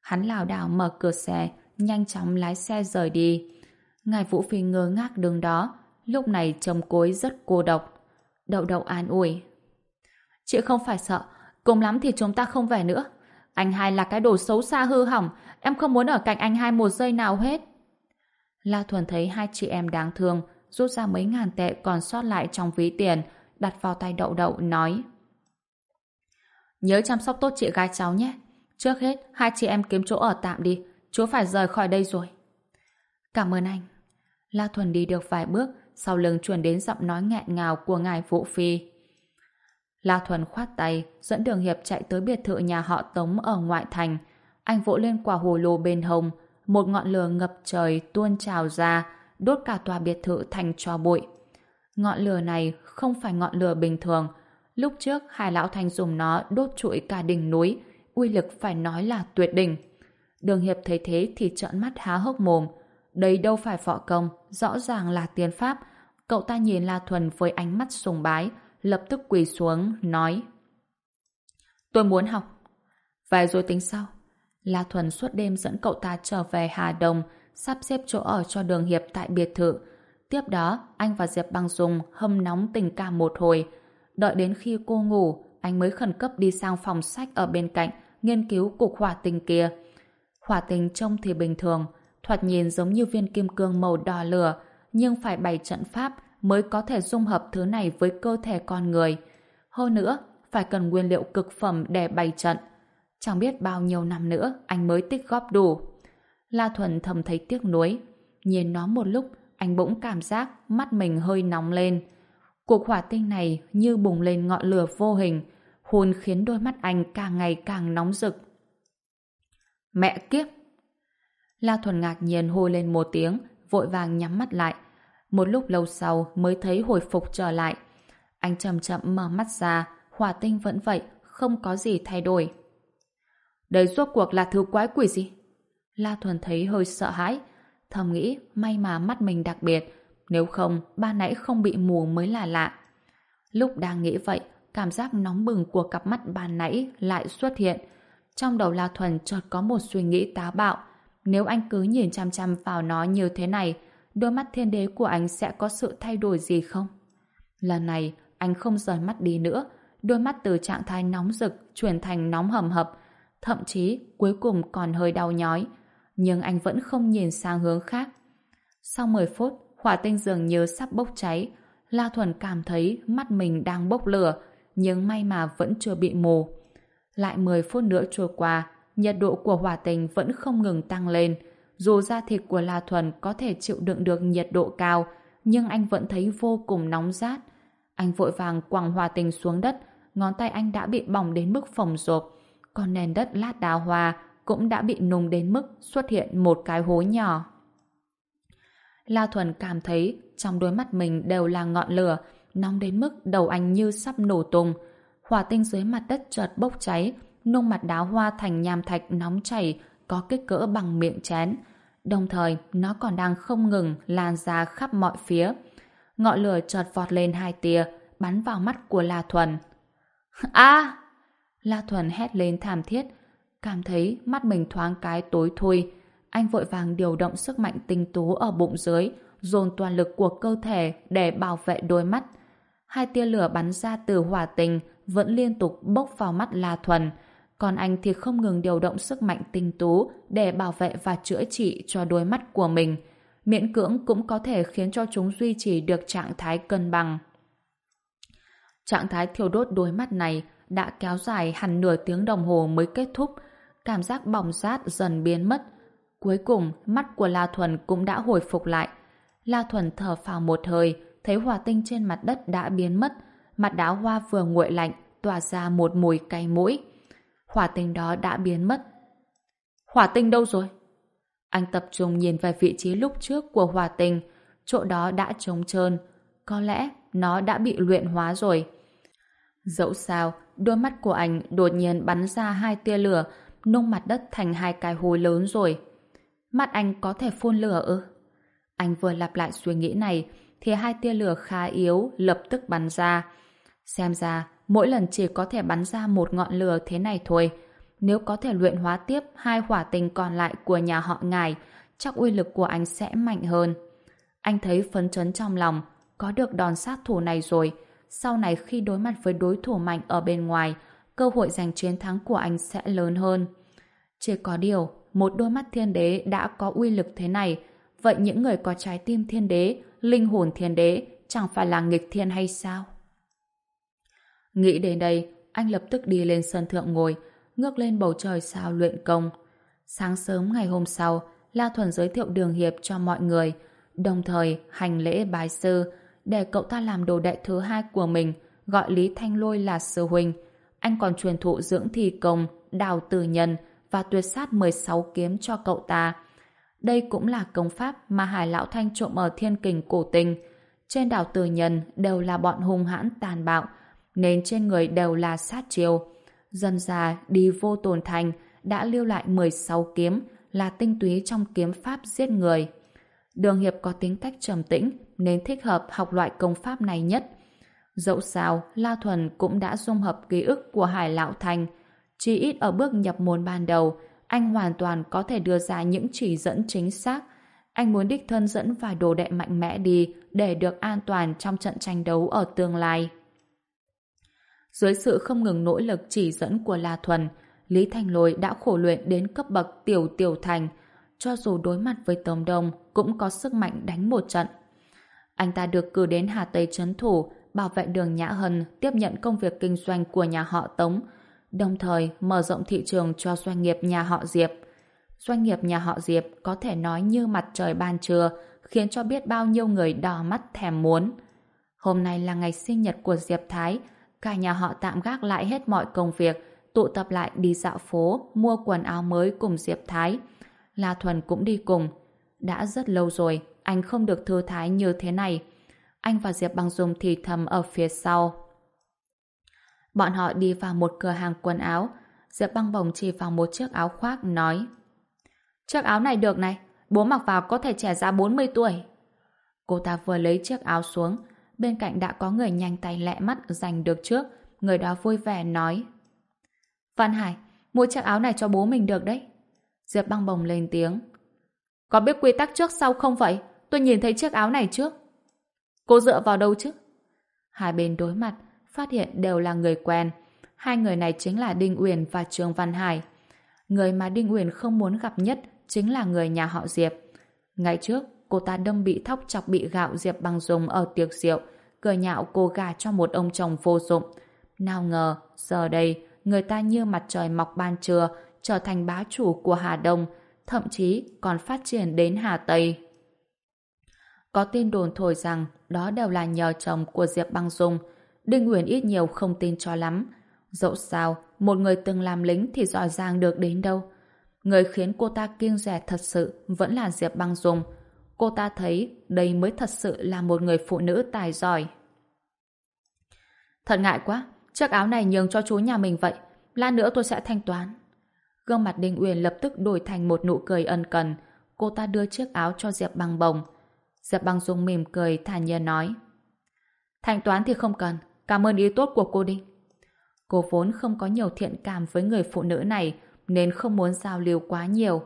Hắn lảo đảo mở cửa xe, nhanh chóng lái xe rời đi. Ngài Vũ Phi ngơ ngác đứng đó, lúc này chồng cối rất cô độc. Đậu đậu an ủi. Chị không phải sợ, cùng lắm thì chúng ta không về nữa. Anh hai là cái đồ xấu xa hư hỏng, em không muốn ở cạnh anh hai một giây nào hết. La Thuần thấy hai chị em đáng thương, rút ra mấy ngàn tệ còn sót lại trong ví tiền, đặt vào tay đậu đậu, nói Nhớ chăm sóc tốt chị gái cháu nhé. Trước hết, hai chị em kiếm chỗ ở tạm đi. Chú phải rời khỏi đây rồi. Cảm ơn anh. La Thuần đi được vài bước, sau lưng truyền đến giọng nói nghẹn ngào của ngài Vũ Phi. La Thuần khoát tay, dẫn Đường Hiệp chạy tới biệt thự nhà họ Tống ở ngoại thành. Anh vỗ lên quả hồ lô bên hồng, một ngọn lửa ngập trời tuôn trào ra, đốt cả tòa biệt thự thành tro bụi. Ngọn lửa này không phải ngọn lửa bình thường. Lúc trước, hai lão thành dùng nó đốt trụi cả đỉnh núi, uy lực phải nói là tuyệt đỉnh. Đường Hiệp thấy thế thì trợn mắt há hốc mồm. Đây đâu phải võ công, rõ ràng là tiên pháp. Cậu ta nhìn La Thuần với ánh mắt sùng bái, lập tức quỳ xuống, nói Tôi muốn học. Về rồi tính sau. La Thuần suốt đêm dẫn cậu ta trở về Hà Đông, sắp xếp chỗ ở cho đường hiệp tại biệt thự. Tiếp đó, anh và Diệp Băng Dung hâm nóng tình cảm một hồi. Đợi đến khi cô ngủ, anh mới khẩn cấp đi sang phòng sách ở bên cạnh, nghiên cứu cục hỏa tình kia. Hỏa tình trông thì bình thường, thoạt nhìn giống như viên kim cương màu đỏ lửa, nhưng phải bày trận pháp mới có thể dung hợp thứ này với cơ thể con người. Hơn nữa, phải cần nguyên liệu cực phẩm để bày trận. Chẳng biết bao nhiêu năm nữa anh mới tích góp đủ. La Thuần thầm thấy tiếc nuối. Nhìn nó một lúc, anh bỗng cảm giác mắt mình hơi nóng lên. Cuộc hỏa tinh này như bùng lên ngọn lửa vô hình, hồn khiến đôi mắt anh càng ngày càng nóng rực. Mẹ kiếp! La Thuần ngạc nhiên hôi lên một tiếng, vội vàng nhắm mắt lại. Một lúc lâu sau mới thấy hồi phục trở lại. Anh chậm chậm mở mắt ra, hỏa tinh vẫn vậy, không có gì thay đổi. Đây rốt cuộc là thứ quái quỷ gì? La Thuần thấy hơi sợ hãi, thầm nghĩ may mà mắt mình đặc biệt, nếu không ba nãy không bị mù mới là lạ. Lúc đang nghĩ vậy, cảm giác nóng bừng của cặp mắt ban nãy lại xuất hiện. Trong đầu La Thuần chợt có một suy nghĩ táo bạo. Nếu anh cứ nhìn chăm chăm vào nó như thế này, đôi mắt thiên đế của anh sẽ có sự thay đổi gì không? Lần này, anh không rời mắt đi nữa. Đôi mắt từ trạng thái nóng rực chuyển thành nóng hầm hập. Thậm chí, cuối cùng còn hơi đau nhói. Nhưng anh vẫn không nhìn sang hướng khác. Sau 10 phút, hỏa tinh dường như sắp bốc cháy. La Thuần cảm thấy mắt mình đang bốc lửa, nhưng may mà vẫn chưa bị mù. Lại 10 phút nữa trôi qua, nhiệt độ của hỏa tinh vẫn không ngừng tăng lên. Dù da thịt của La Thuần có thể chịu đựng được nhiệt độ cao, nhưng anh vẫn thấy vô cùng nóng rát. Anh vội vàng quẳng hỏa tinh xuống đất, ngón tay anh đã bị bỏng đến mức phồng rộp. Còn nền đất lát đá hoa cũng đã bị nung đến mức xuất hiện một cái hố nhỏ. La Thuần cảm thấy trong đôi mắt mình đều là ngọn lửa, nóng đến mức đầu anh như sắp nổ tung. Hỏa tinh dưới mặt đất chợt bốc cháy, nung mặt đá hoa thành nham thạch nóng chảy, có kích cỡ bằng miệng chén. Đồng thời, nó còn đang không ngừng lan ra khắp mọi phía. Ngọn lửa chợt vọt lên hai tia, bắn vào mắt của La Thuần. A! La Thuần hét lên thảm thiết, cảm thấy mắt mình thoáng cái tối thui. Anh vội vàng điều động sức mạnh tinh tú ở bụng dưới, dồn toàn lực của cơ thể để bảo vệ đôi mắt. Hai tia lửa bắn ra từ hỏa tình vẫn liên tục bốc vào mắt La Thuần, còn anh thì không ngừng điều động sức mạnh tinh tú để bảo vệ và chữa trị cho đôi mắt của mình. Miễn cưỡng cũng có thể khiến cho chúng duy trì được trạng thái cân bằng. Trạng thái thiêu đốt đôi mắt này đã kéo dài hẳn nửa tiếng đồng hồ mới kết thúc, cảm giác bỏng rát dần biến mất. Cuối cùng, mắt của La Thuần cũng đã hồi phục lại. La Thuần thở phào một hơi, thấy hỏa tinh trên mặt đất đã biến mất, mặt đá hoa vừa nguội lạnh, tỏa ra một mùi cay mũi. Hỏa tinh đó đã biến mất. Hỏa tinh đâu rồi? Anh tập trung nhìn về vị trí lúc trước của hỏa tinh, chỗ đó đã trống trơn. Có lẽ nó đã bị luyện hóa rồi. Dẫu sao, đôi mắt của anh đột nhiên bắn ra hai tia lửa, nung mặt đất thành hai cái hố lớn rồi. Mắt anh có thể phun lửa ư? Anh vừa lặp lại suy nghĩ này, thì hai tia lửa khá yếu lập tức bắn ra. Xem ra, mỗi lần chỉ có thể bắn ra một ngọn lửa thế này thôi. Nếu có thể luyện hóa tiếp hai hỏa tình còn lại của nhà họ ngài, chắc uy lực của anh sẽ mạnh hơn. Anh thấy phấn chấn trong lòng, có được đòn sát thủ này rồi, sau này khi đối mặt với đối thủ mạnh ở bên ngoài, cơ hội giành chiến thắng của anh sẽ lớn hơn. Chỉ có điều, một đôi mắt thiên đế đã có uy lực thế này, vậy những người có trái tim thiên đế, linh hồn thiên đế chẳng phải là nghịch thiên hay sao? Nghĩ đến đây, anh lập tức đi lên sân thượng ngồi, ngước lên bầu trời sao luyện công. Sáng sớm ngày hôm sau, La Thuần giới thiệu đường hiệp cho mọi người, đồng thời hành lễ bái sư, để cậu ta làm đồ đệ thứ hai của mình, gọi Lý Thanh Lôi là sư huynh. Anh còn truyền thụ dưỡng thi công, đào tử nhân và tuyệt sát 16 kiếm cho cậu ta. Đây cũng là công pháp mà Hải Lão Thanh trộm ở thiên kình cổ tinh. Trên đảo tử nhân đều là bọn hung hãn tàn bạo, nên trên người đều là sát chiêu. Dần già đi vô tồn thành đã lưu lại 16 kiếm là tinh túy trong kiếm pháp giết người. Đường Hiệp có tính cách trầm tĩnh nên thích hợp học loại công pháp này nhất. Dẫu sao, La Thuần cũng đã dung hợp ký ức của Hải Lão Thành. Chỉ ít ở bước nhập môn ban đầu, anh hoàn toàn có thể đưa ra những chỉ dẫn chính xác. Anh muốn đích thân dẫn vài đồ đệ mạnh mẽ đi để được an toàn trong trận tranh đấu ở tương lai. Dưới sự không ngừng nỗ lực chỉ dẫn của La Thuần, Lý Thành Lôi đã khổ luyện đến cấp bậc tiểu tiểu thành, cho dù đối mặt với Tống Đông cũng có sức mạnh đánh một trận. Anh ta được cử đến Hà Tây Trấn Thủ, bảo vệ đường Nhã Hân tiếp nhận công việc kinh doanh của nhà họ Tống, đồng thời mở rộng thị trường cho doanh nghiệp nhà họ Diệp. Doanh nghiệp nhà họ Diệp có thể nói như mặt trời ban trưa, khiến cho biết bao nhiêu người đỏ mắt thèm muốn. Hôm nay là ngày sinh nhật của Diệp Thái, cả nhà họ tạm gác lại hết mọi công việc, tụ tập lại đi dạo phố, mua quần áo mới cùng Diệp Thái. La Thuần cũng đi cùng. Đã rất lâu rồi, anh không được thư thái như thế này. Anh và Diệp Băng Dung thì thầm ở phía sau. Bọn họ đi vào một cửa hàng quần áo. Diệp Băng Bồng chỉ vào một chiếc áo khoác, nói Chiếc áo này được này, bố mặc vào có thể trẻ ra 40 tuổi. Cô ta vừa lấy chiếc áo xuống, bên cạnh đã có người nhanh tay lẹ mắt giành được trước. Người đó vui vẻ nói Văn Hải, mua chiếc áo này cho bố mình được đấy. Diệp băng bồng lên tiếng. Có biết quy tắc trước sau không vậy? Tôi nhìn thấy chiếc áo này trước. Cô dựa vào đâu chứ? Hai bên đối mặt, phát hiện đều là người quen. Hai người này chính là Đinh Uyển và Trương Văn Hải. Người mà Đinh Uyển không muốn gặp nhất chính là người nhà họ Diệp. Ngày trước, cô ta đâm bị thóc chọc bị gạo Diệp bằng dùng ở tiệc rượu, cười nhạo cô gà cho một ông chồng vô dụng. Nào ngờ, giờ đây, người ta như mặt trời mọc ban trưa, trở thành bá chủ của Hà Đông, thậm chí còn phát triển đến Hà Tây. Có tin đồn thổi rằng đó đều là nhờ chồng của Diệp Băng Dung. Đinh Nguyễn ít nhiều không tin cho lắm. Dẫu sao, một người từng làm lính thì giỏi giang được đến đâu. Người khiến cô ta kiêng rẻ thật sự vẫn là Diệp Băng Dung. Cô ta thấy đây mới thật sự là một người phụ nữ tài giỏi. Thật ngại quá, chiếc áo này nhường cho chú nhà mình vậy. Lát nữa tôi sẽ thanh toán. Gương mặt Đinh Uyển lập tức đổi thành một nụ cười ân cần. Cô ta đưa chiếc áo cho Diệp Băng bồng. Diệp Băng Dung mỉm cười thản nhiên nói. Thanh toán thì không cần. Cảm ơn ý tốt của cô Đinh. Cô vốn không có nhiều thiện cảm với người phụ nữ này nên không muốn giao lưu quá nhiều.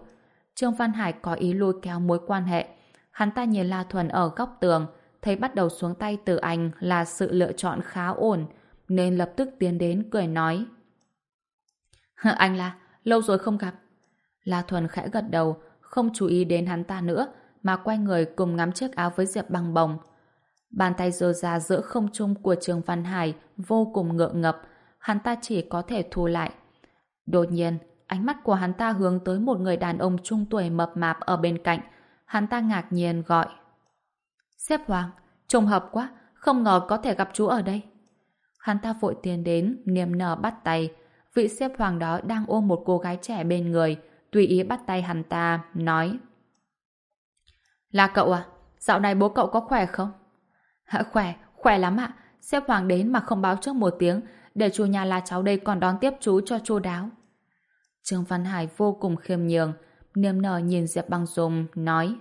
Trương Văn Hải có ý lôi kéo mối quan hệ. Hắn ta nhìn La Thuần ở góc tường thấy bắt đầu xuống tay từ anh là sự lựa chọn khá ổn nên lập tức tiến đến cười nói Anh La, lâu rồi không gặp. La Thuần khẽ gật đầu, không chú ý đến hắn ta nữa, mà quay người cùng ngắm chiếc áo với Diệp băng bồng. Bàn tay dơ ra giữa không trung của Trường Văn Hải vô cùng ngượng ngập, hắn ta chỉ có thể thu lại. Đột nhiên, ánh mắt của hắn ta hướng tới một người đàn ông trung tuổi mập mạp ở bên cạnh. Hắn ta ngạc nhiên gọi. Xếp Hoàng, trùng hợp quá, không ngờ có thể gặp chú ở đây. Hắn ta vội tiến đến, niềm nở bắt tay, vị xếp hoàng đó đang ôm một cô gái trẻ bên người, tùy ý bắt tay hắn ta, nói Là cậu à? Dạo này bố cậu có khỏe không? Hả, khỏe, khỏe lắm ạ. Xếp hoàng đến mà không báo trước một tiếng, để chủ nhà là cháu đây còn đón tiếp chú cho chu đáo. Trương Văn Hải vô cùng khiêm nhường, niềm nở nhìn Diệp Băng Dung, nói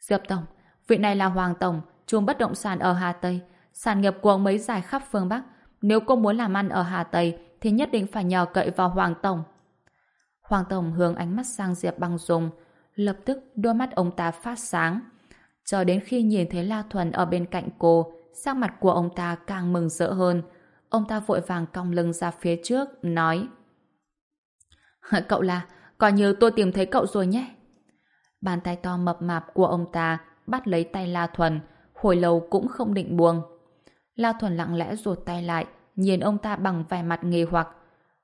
Diệp Tổng, vị này là Hoàng Tổng, chuông bất động sản ở Hà Tây, sản nghiệp của ông mấy dài khắp phương Bắc. Nếu cô muốn làm ăn ở Hà Tây, thì nhất định phải nhờ cậy vào Hoàng Tổng. Hoàng Tổng hướng ánh mắt sang Diệp Băng Dung, lập tức đôi mắt ông ta phát sáng. Cho đến khi nhìn thấy La Thuần ở bên cạnh cô, sắc mặt của ông ta càng mừng rỡ hơn. Ông ta vội vàng cong lưng ra phía trước, nói Cậu là, coi như tôi tìm thấy cậu rồi nhé. Bàn tay to mập mạp của ông ta bắt lấy tay La Thuần, hồi lâu cũng không định buông. La Thuần lặng lẽ rụt tay lại, nhìn ông ta bằng vẻ mặt nghi hoặc.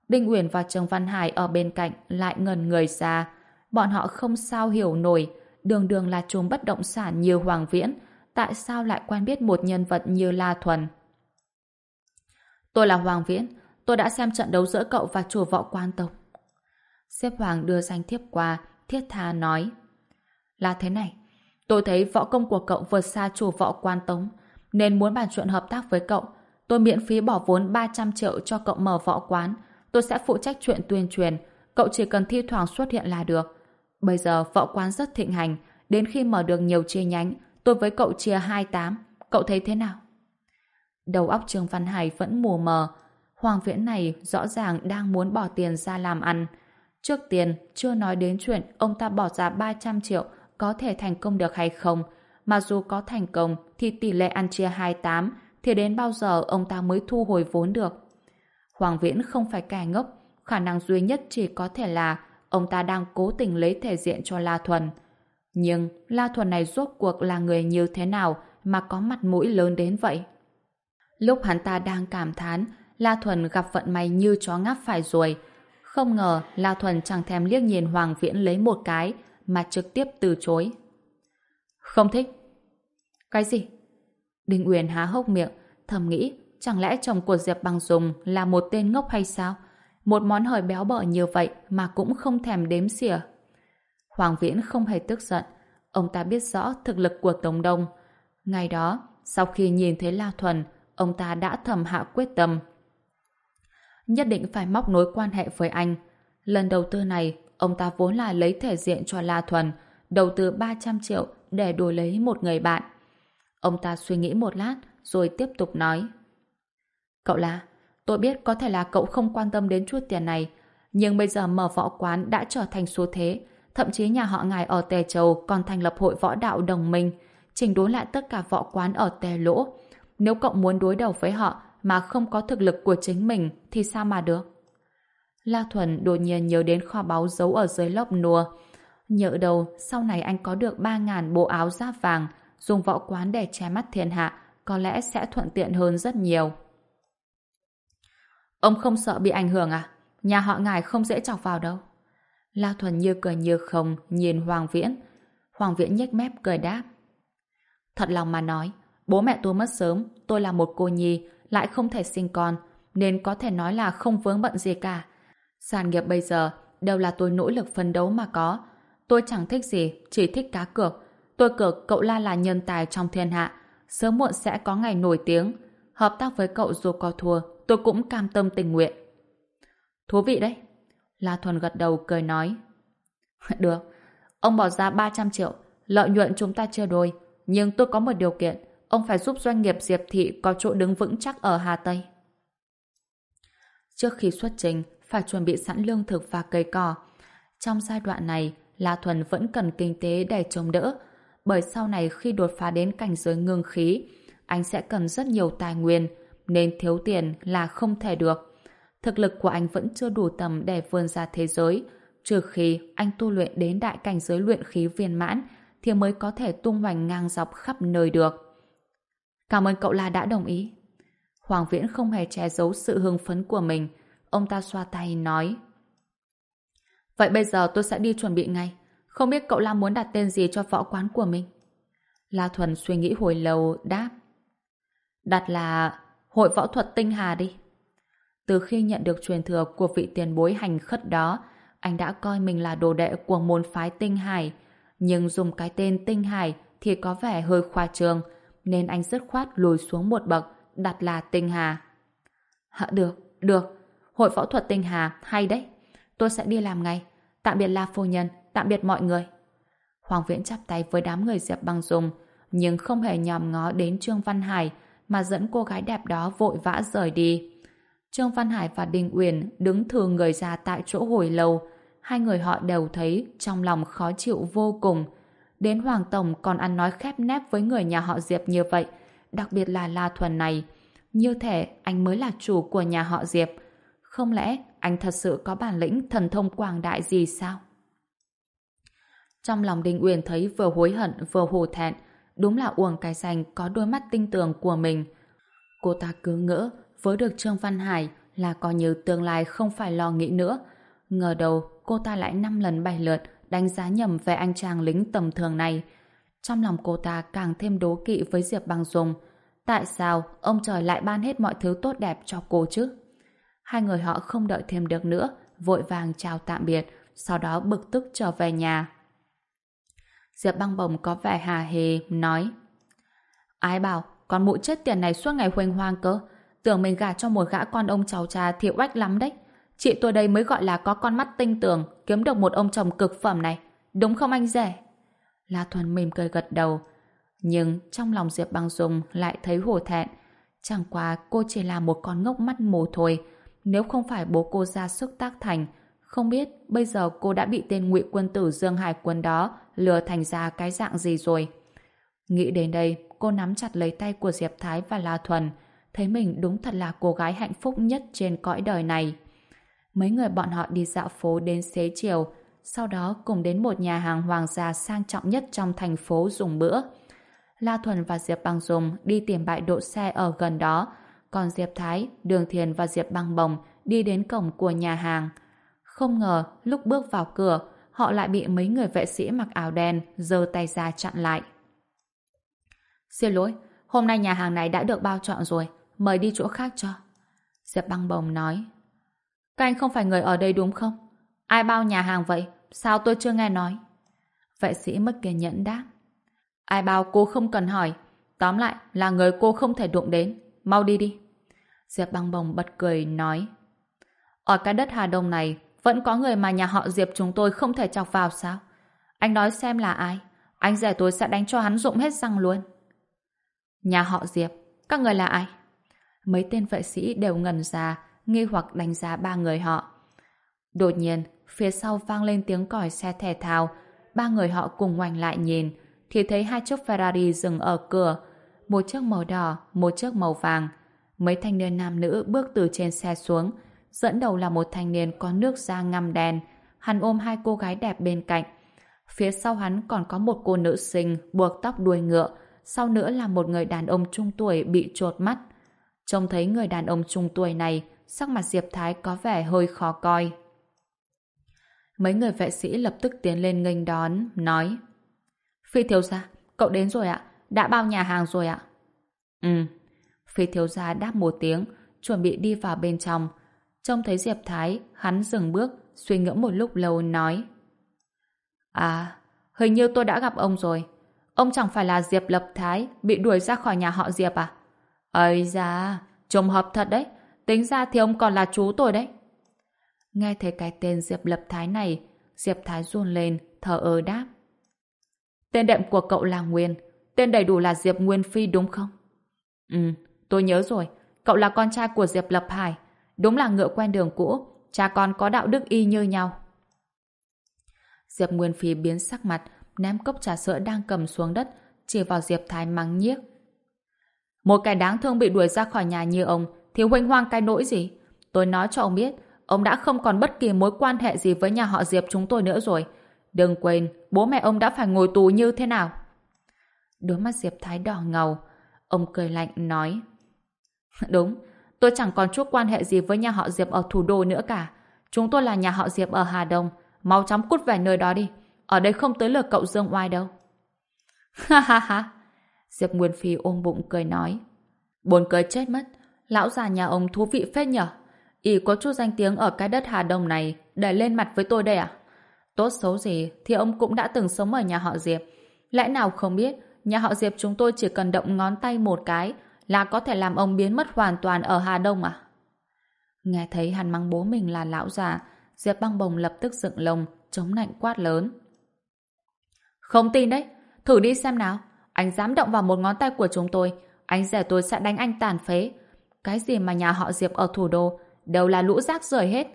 Đinh Uyển và Trần Văn Hải ở bên cạnh lại ngần người ra. Bọn họ không sao hiểu nổi, đường đường là chùm bất động sản như Hoàng Viễn, tại sao lại quen biết một nhân vật như La Thuần. Tôi là Hoàng Viễn, tôi đã xem trận đấu giữa cậu và chùa võ quan tộc. Xếp Hoàng đưa danh thiếp qua, thiết tha nói. Là thế này, tôi thấy võ công của cậu vượt xa chủ võ quan tống, nên muốn bàn chuyện hợp tác với cậu. Tôi miễn phí bỏ vốn 300 triệu cho cậu mở võ quán. Tôi sẽ phụ trách chuyện tuyên truyền. Cậu chỉ cần thi thoảng xuất hiện là được. Bây giờ võ quán rất thịnh hành. Đến khi mở được nhiều chi nhánh, tôi với cậu chia 28. Cậu thấy thế nào? Đầu óc Trương Văn Hải vẫn mù mờ. Hoàng Viễn này rõ ràng đang muốn bỏ tiền ra làm ăn. Trước tiên chưa nói đến chuyện ông ta bỏ ra 300 triệu có thể thành công được hay không. Mà dù có thành công thì tỷ lệ ăn chia 28 thì đến bao giờ ông ta mới thu hồi vốn được. Hoàng Viễn không phải kẻ ngốc, khả năng duy nhất chỉ có thể là ông ta đang cố tình lấy thể diện cho La Thuần. Nhưng La Thuần này rốt cuộc là người như thế nào mà có mặt mũi lớn đến vậy? Lúc hắn ta đang cảm thán, La Thuần gặp vận may như chó ngáp phải rồi. Không ngờ La Thuần chẳng thèm liếc nhìn Hoàng Viễn lấy một cái mà trực tiếp từ chối. Không thích. Cái gì? Đinh Uyển há hốc miệng, thầm nghĩ chẳng lẽ chồng của Diệp Bằng Dùng là một tên ngốc hay sao? Một món hời béo bở như vậy mà cũng không thèm đếm xỉa. Hoàng Viễn không hề tức giận. Ông ta biết rõ thực lực của Tống Đông. Ngày đó, sau khi nhìn thấy La Thuần, ông ta đã thầm hạ quyết tâm. Nhất định phải móc nối quan hệ với anh. Lần đầu tư này, ông ta vốn là lấy thể diện cho La Thuần, đầu tư 300 triệu để đổi lấy một người bạn. Ông ta suy nghĩ một lát, rồi tiếp tục nói. Cậu là, tôi biết có thể là cậu không quan tâm đến chút tiền này, nhưng bây giờ mở võ quán đã trở thành số thế, thậm chí nhà họ ngài ở Tề Châu còn thành lập hội võ đạo đồng minh, chỉnh đối lại tất cả võ quán ở Tề Lỗ. Nếu cậu muốn đối đầu với họ mà không có thực lực của chính mình thì sao mà được? La Thuần đột nhiên nhớ đến kho báu giấu ở dưới lốc nùa. Nhớ đầu sau này anh có được 3.000 bộ áo giáp vàng dùng võ quán để che mắt thiên hạ có lẽ sẽ thuận tiện hơn rất nhiều. Ông không sợ bị ảnh hưởng à? Nhà họ ngài không dễ chọc vào đâu. La Thuần như cười như không nhìn Hoàng Viễn. Hoàng Viễn nhếch mép cười đáp. Thật lòng mà nói, bố mẹ tôi mất sớm, tôi là một cô nhi, lại không thể sinh con, nên có thể nói là không vướng bận gì cả. Sản nghiệp bây giờ đều là tôi nỗ lực phấn đấu mà có. Tôi chẳng thích gì, chỉ thích cá cược. Tôi cược cậu La là nhân tài trong thiên hạ, sớm muộn sẽ có ngày nổi tiếng. Hợp tác với cậu dù có thua, tôi cũng cam tâm tình nguyện. Thú vị đấy. La Thuần gật đầu cười nói. Được, ông bỏ ra 300 triệu, lợi nhuận chúng ta chia đôi, nhưng tôi có một điều kiện, ông phải giúp doanh nghiệp Diệp Thị có chỗ đứng vững chắc ở Hà Tây. Trước khi xuất trình, phải chuẩn bị sẵn lương thực và cây cỏ. Trong giai đoạn này, La Thuần vẫn cần kinh tế để chống đỡ, bởi sau này khi đột phá đến cảnh giới ngưng khí, anh sẽ cần rất nhiều tài nguyên, nên thiếu tiền là không thể được. Thực lực của anh vẫn chưa đủ tầm để vươn ra thế giới, trừ khi anh tu luyện đến đại cảnh giới luyện khí viên mãn thì mới có thể tung hoành ngang dọc khắp nơi được. Cảm ơn cậu La đã đồng ý. Hoàng Viễn không hề che giấu sự hưng phấn của mình. Ông ta xoa tay nói Vậy bây giờ tôi sẽ đi chuẩn bị ngay. Không biết cậu La muốn đặt tên gì cho võ quán của mình? La Thuần suy nghĩ hồi lâu đáp Đặt là Hội Võ thuật Tinh Hà đi. Từ khi nhận được truyền thừa của vị tiền bối hành khất đó, anh đã coi mình là đồ đệ của môn phái Tinh Hải. Nhưng dùng cái tên Tinh Hải thì có vẻ hơi khoa trương, nên anh dứt khoát lùi xuống một bậc, đặt là Tinh Hà. Hả, được, được. Hội phẫu thuật Tinh Hà, hay đấy. Tôi sẽ đi làm ngay. Tạm biệt La Phu Nhân, tạm biệt mọi người. Hoàng Viễn chắp tay với đám người Diệp Băng Dung, nhưng không hề nhòm ngó đến Trương Văn Hải, mà dẫn cô gái đẹp đó vội vã rời đi. Trương Văn Hải và Đình Uyển đứng thừa người ra tại chỗ hồi lâu. Hai người họ đều thấy trong lòng khó chịu vô cùng. Đến Hoàng Tổng còn ăn nói khép nép với người nhà họ Diệp như vậy, đặc biệt là La Thuần này. Như thể anh mới là chủ của nhà họ Diệp. Không lẽ anh thật sự có bản lĩnh thần thông quảng đại gì sao? Trong lòng Đinh Uyển thấy vừa hối hận vừa hổ thẹn, đúng là uổng cái danh có đôi mắt tinh tường của mình. Cô ta cứ ngỡ với được Trương Văn Hải là coi như tương lai không phải lo nghĩ nữa. Ngờ đầu cô ta lại năm lần bảy lượt đánh giá nhầm về anh chàng lính tầm thường này. Trong lòng cô ta càng thêm đố kỵ với Diệp Băng Dung. Tại sao ông trời lại ban hết mọi thứ tốt đẹp cho cô chứ? Hai người họ không đợi thêm được nữa, vội vàng chào tạm biệt, sau đó bực tức trở về nhà. Diệp băng bồng có vẻ hà hề, nói Ai bảo, con mụ chết tiền này suốt ngày huênh hoang cơ, tưởng mình gả cho một gã con ông cháu cha thì oách lắm đấy. Chị tôi đây mới gọi là có con mắt tinh tường, kiếm được một ông chồng cực phẩm này. Đúng không anh rể? La Thuần mỉm cười gật đầu. Nhưng trong lòng Diệp Băng Dung lại thấy hổ thẹn. Chẳng qua cô chỉ là một con ngốc mắt mù thôi. Nếu không phải bố cô ra sức tác thành, không biết bây giờ cô đã bị tên ngụy quân tử Dương Hải quân đó lừa thành ra cái dạng gì rồi. Nghĩ đến đây, cô nắm chặt lấy tay của Diệp Thái và La Thuần, thấy mình đúng thật là cô gái hạnh phúc nhất trên cõi đời này. Mấy người bọn họ đi dạo phố đến xế chiều, sau đó cùng đến một nhà hàng hoàng gia sang trọng nhất trong thành phố dùng bữa. La Thuần và Diệp Băng Dùng đi tìm bãi đỗ xe ở gần đó, còn Diệp Thái, Đường Thiền và Diệp Băng Bồng đi đến cổng của nhà hàng. Không ngờ, lúc bước vào cửa, họ lại bị mấy người vệ sĩ mặc áo đen giơ tay ra chặn lại. Xin lỗi, hôm nay nhà hàng này đã được bao chọn rồi, mời đi chỗ khác cho. Diệp Băng Bồng nói. Các anh không phải người ở đây đúng không? Ai bao nhà hàng vậy? Sao tôi chưa nghe nói? Vệ sĩ mất kiên nhẫn đáp. Ai bao cô không cần hỏi. Tóm lại là người cô không thể đụng đến. Mau đi đi. Diệp băng bồng bật cười nói. Ở cái đất Hà Đông này vẫn có người mà nhà họ Diệp chúng tôi không thể chọc vào sao? Anh nói xem là ai? Anh rẻ tôi sẽ đánh cho hắn rụng hết răng luôn. Nhà họ Diệp, các người là ai? Mấy tên vệ sĩ đều ngần ra, nghi hoặc đánh giá ba người họ. Đột nhiên, phía sau vang lên tiếng còi xe thể thao. Ba người họ cùng ngoảnh lại nhìn, thì thấy hai chiếc Ferrari dừng ở cửa. Một chiếc màu đỏ, một chiếc màu vàng. Mấy thanh niên nam nữ bước từ trên xe xuống. Dẫn đầu là một thanh niên có nước da ngăm đen. Hắn ôm hai cô gái đẹp bên cạnh. Phía sau hắn còn có một cô nữ sinh buộc tóc đuôi ngựa. Sau nữa là một người đàn ông trung tuổi bị trột mắt. Trông thấy người đàn ông trung tuổi này, sắc mặt Diệp Thái có vẻ hơi khó coi. Mấy người vệ sĩ lập tức tiến lên nghênh đón, nói Phi thiếu gia, cậu đến rồi ạ, đã bao nhà hàng rồi ạ. Ừ, Phi thiếu gia đáp một tiếng, chuẩn bị đi vào bên trong. Trông thấy Diệp Thái, hắn dừng bước, suy ngẫm một lúc lâu nói À, hình như tôi đã gặp ông rồi. Ông chẳng phải là Diệp Lập Thái bị đuổi ra khỏi nhà họ Diệp à? Ây da, trùng hợp thật đấy. Tính ra thì ông còn là chú tôi đấy. Nghe thấy cái tên Diệp Lập Thái này, Diệp Thái run lên, thở ơ đáp. Tên đệm của cậu là Nguyên, tên đầy đủ là Diệp Nguyên Phi đúng không? Ừ, tôi nhớ rồi, cậu là con trai của Diệp Lập Hải, đúng là ngựa quen đường cũ, cha con có đạo đức y như nhau. Diệp Nguyên Phi biến sắc mặt, ném cốc trà sữa đang cầm xuống đất, chỉ vào Diệp Thái mắng nhiếc. Một kẻ đáng thương bị đuổi ra khỏi nhà như ông thì huynh hoang cái nỗi gì? Tôi nói cho ông biết, ông đã không còn bất kỳ mối quan hệ gì với nhà họ Diệp chúng tôi nữa rồi. Đừng quên, bố mẹ ông đã phải ngồi tù như thế nào. Đôi mắt Diệp Thái đỏ ngầu. Ông cười lạnh nói. Đúng, tôi chẳng còn chút quan hệ gì với nhà họ Diệp ở thủ đô nữa cả. Chúng tôi là nhà họ Diệp ở Hà Đông. Mau chóng cút về nơi đó đi. Ở đây không tới lượt cậu Dương Oai đâu. Ha ha ha. Diệp Nguyên Phi ôm bụng cười nói. Buồn cười chết mất. Lão già nhà ông thú vị phết nhở. Ý có chút danh tiếng ở cái đất Hà Đông này để lên mặt với tôi đây à? Tốt xấu gì thì ông cũng đã từng sống ở nhà họ Diệp. Lẽ nào không biết nhà họ Diệp chúng tôi chỉ cần động ngón tay một cái là có thể làm ông biến mất hoàn toàn ở Hà Đông à? Nghe thấy hắn mắng bố mình là lão già, Diệp băng bồng lập tức dựng lồng chống nạnh quát lớn. Không tin đấy, thử đi xem nào. Anh dám động vào một ngón tay của chúng tôi, anh rẻ tôi sẽ đánh anh tàn phế. Cái gì mà nhà họ Diệp ở thủ đô đều là lũ rác rời hết.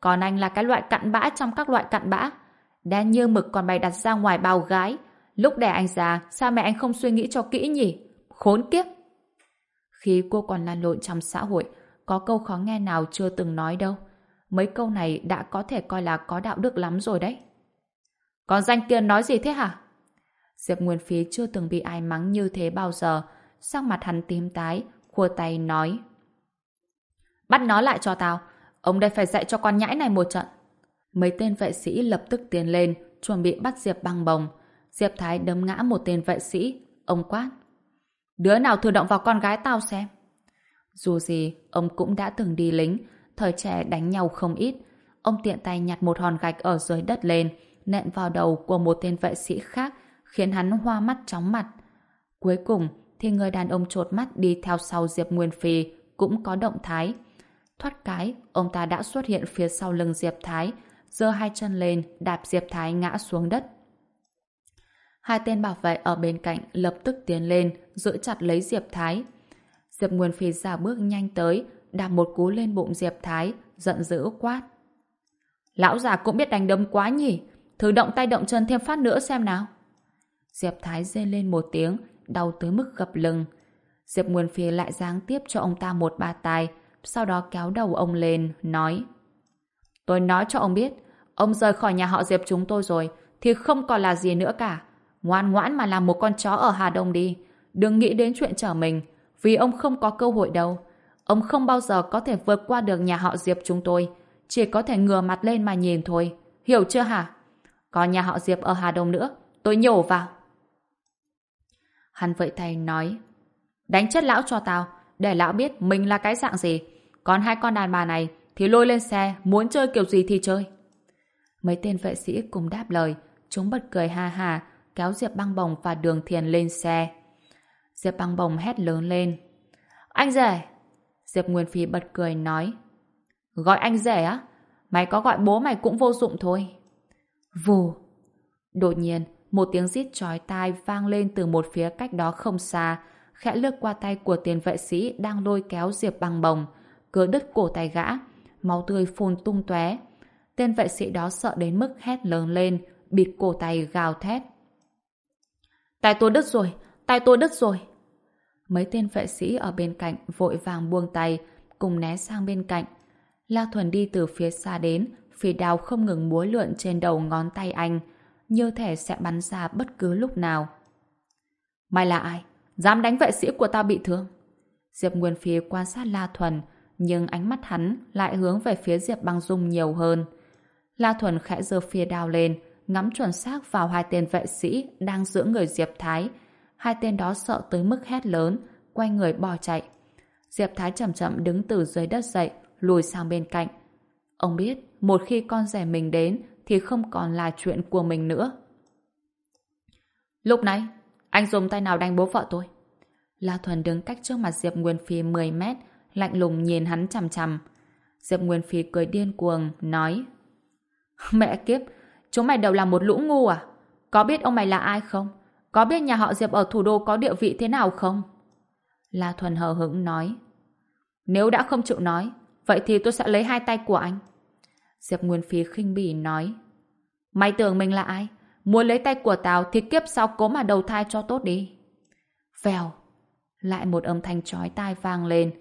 Còn anh là cái loại cặn bã trong các loại cặn bã. Đen như mực còn bày đặt ra ngoài bao gái. Lúc đẻ anh già, sao mẹ anh không suy nghĩ cho kỹ nhỉ? Khốn kiếp! Khi cô còn là lộn trong xã hội, có câu khó nghe nào chưa từng nói đâu. Mấy câu này đã có thể coi là có đạo đức lắm rồi đấy. Còn danh kia nói gì thế hả? Diệp Nguyên Phí chưa từng bị ai mắng như thế bao giờ. Sắc mặt hắn tím tái, khua tay nói. Bắt nó lại cho tao. Ông đây phải dạy cho con nhãi này một trận. Mấy tên vệ sĩ lập tức tiến lên, chuẩn bị bắt Diệp băng bồng. Diệp Thái đấm ngã một tên vệ sĩ. Ông quát. Đứa nào thử động vào con gái tao xem. Dù gì, ông cũng đã từng đi lính, thời trẻ đánh nhau không ít. Ông tiện tay nhặt một hòn gạch ở dưới đất lên, nện vào đầu của một tên vệ sĩ khác, khiến hắn hoa mắt chóng mặt. Cuối cùng, thì người đàn ông trột mắt đi theo sau Diệp Nguyên Phi cũng có động thái. Thoát cái, ông ta đã xuất hiện phía sau lưng Diệp Thái, giơ hai chân lên, đạp Diệp Thái ngã xuống đất. Hai tên bảo vệ ở bên cạnh lập tức tiến lên, giữ chặt lấy Diệp Thái. Diệp Nguyên Phi giả bước nhanh tới, đạp một cú lên bụng Diệp Thái, giận dữ quát. Lão già cũng biết đánh đấm quá nhỉ, thử động tay động chân thêm phát nữa xem nào. Diệp Thái rên lên một tiếng, đau tới mức gập lưng. Diệp Nguyên Phi lại giáng tiếp cho ông ta một ba tài sau đó kéo đầu ông lên, nói Tôi nói cho ông biết, ông rời khỏi nhà họ Diệp chúng tôi rồi, thì không còn là gì nữa cả. Ngoan ngoãn mà làm một con chó ở Hà Đông đi. Đừng nghĩ đến chuyện trở mình, vì ông không có cơ hội đâu. Ông không bao giờ có thể vượt qua được nhà họ Diệp chúng tôi. Chỉ có thể ngừa mặt lên mà nhìn thôi. Hiểu chưa hả? Còn nhà họ Diệp ở Hà Đông nữa, tôi nhổ vào. Hắn vẫy tay nói Đánh chết lão cho tao, để lão biết mình là cái dạng gì. Còn hai con đàn bà này thì lôi lên xe, muốn chơi kiểu gì thì chơi. Mấy tên vệ sĩ cùng đáp lời, chúng bật cười ha ha, kéo Diệp băng bồng và đường thiền lên xe. Diệp băng bồng hét lớn lên. Anh rể! Diệp Nguyên Phi bật cười nói. Gọi anh rể á? Mày có gọi bố mày cũng vô dụng thôi. Vù! Đột nhiên, một tiếng rít chói tai vang lên từ một phía cách đó không xa, khẽ lướt qua tay của tiền vệ sĩ đang lôi kéo Diệp băng bồng, cứa đứt cổ tay gã, máu tươi phun tung tóe. Tên vệ sĩ đó sợ đến mức hét lớn lên, bịt cổ tay gào thét. Tay tôi đứt rồi, tay tôi đứt rồi. Mấy tên vệ sĩ ở bên cạnh vội vàng buông tay, cùng né sang bên cạnh. La Thuần đi từ phía xa đến, phi đào không ngừng múa lượn trên đầu ngón tay anh, như thể sẽ bắn ra bất cứ lúc nào. Mày là ai? Dám đánh vệ sĩ của tao bị thương? Diệp Nguyên Phi quan sát La Thuần, nhưng ánh mắt hắn lại hướng về phía Diệp Băng Dung nhiều hơn. La Thuần khẽ giơ phía đao lên, ngắm chuẩn xác vào hai tên vệ sĩ đang giữ người Diệp Thái. Hai tên đó sợ tới mức hét lớn, quay người bỏ chạy. Diệp Thái chậm chậm đứng từ dưới đất dậy, lùi sang bên cạnh. Ông biết, một khi con rể mình đến thì không còn là chuyện của mình nữa. Lúc này, anh dùng tay nào đánh bố vợ tôi? La Thuần đứng cách trước mặt Diệp Nguyên Phi 10 mét, lạnh lùng nhìn hắn chằm chằm. Diệp Nguyên Phi cười điên cuồng, nói Mẹ kiếp, chúng mày đều là một lũ ngu à? Có biết ông mày là ai không? Có biết nhà họ Diệp ở thủ đô có địa vị thế nào không? La Thuần hờ hững nói Nếu đã không chịu nói, vậy thì tôi sẽ lấy hai tay của anh. Diệp Nguyên Phi khinh bỉ nói Mày tưởng mình là ai? Muốn lấy tay của tao thì kiếp sau cố mà đầu thai cho tốt đi. Vèo. Lại một âm thanh chói tai vang lên.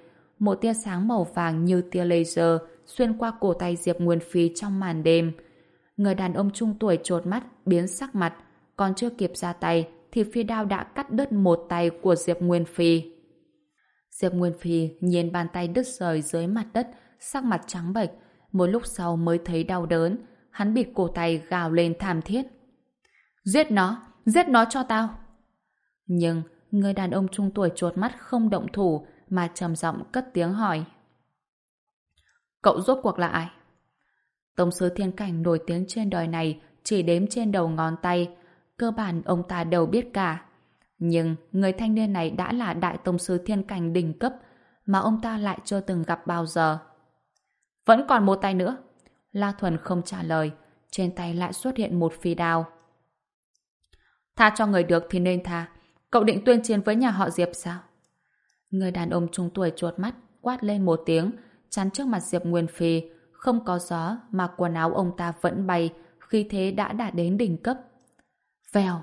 Một tia sáng màu vàng như tia laser xuyên qua cổ tay Diệp Nguyên Phi trong màn đêm. Người đàn ông trung tuổi trột mắt, biến sắc mặt. Còn chưa kịp ra tay thì phi đao đã cắt đứt một tay của Diệp Nguyên Phi. Diệp Nguyên Phi nhìn bàn tay đứt rời dưới mặt đất, sắc mặt trắng bệch. Một lúc sau mới thấy đau đớn, hắn bịt cổ tay gào lên thảm thiết. Giết nó! Giết nó cho tao! Nhưng người đàn ông trung tuổi chuột mắt không động thủ mà trầm giọng cất tiếng hỏi. Cậu rốt cuộc là ai? Tổng sứ thiên cảnh nổi tiếng trên đời này chỉ đếm trên đầu ngón tay. Cơ bản ông ta đều biết cả. Nhưng người thanh niên này đã là đại tổng sứ thiên cảnh đỉnh cấp mà ông ta lại chưa từng gặp bao giờ. Vẫn còn một tay nữa. La Thuần không trả lời. Trên tay lại xuất hiện một phi đao. Tha cho người được thì nên tha. Cậu định tuyên chiến với nhà họ Diệp sao? Người đàn ông trung tuổi chuột mắt, quát lên một tiếng, chắn trước mặt Diệp Nguyên Phi. Không có gió mà quần áo ông ta vẫn bay, khi thế đã đạt đến đỉnh cấp. Vèo!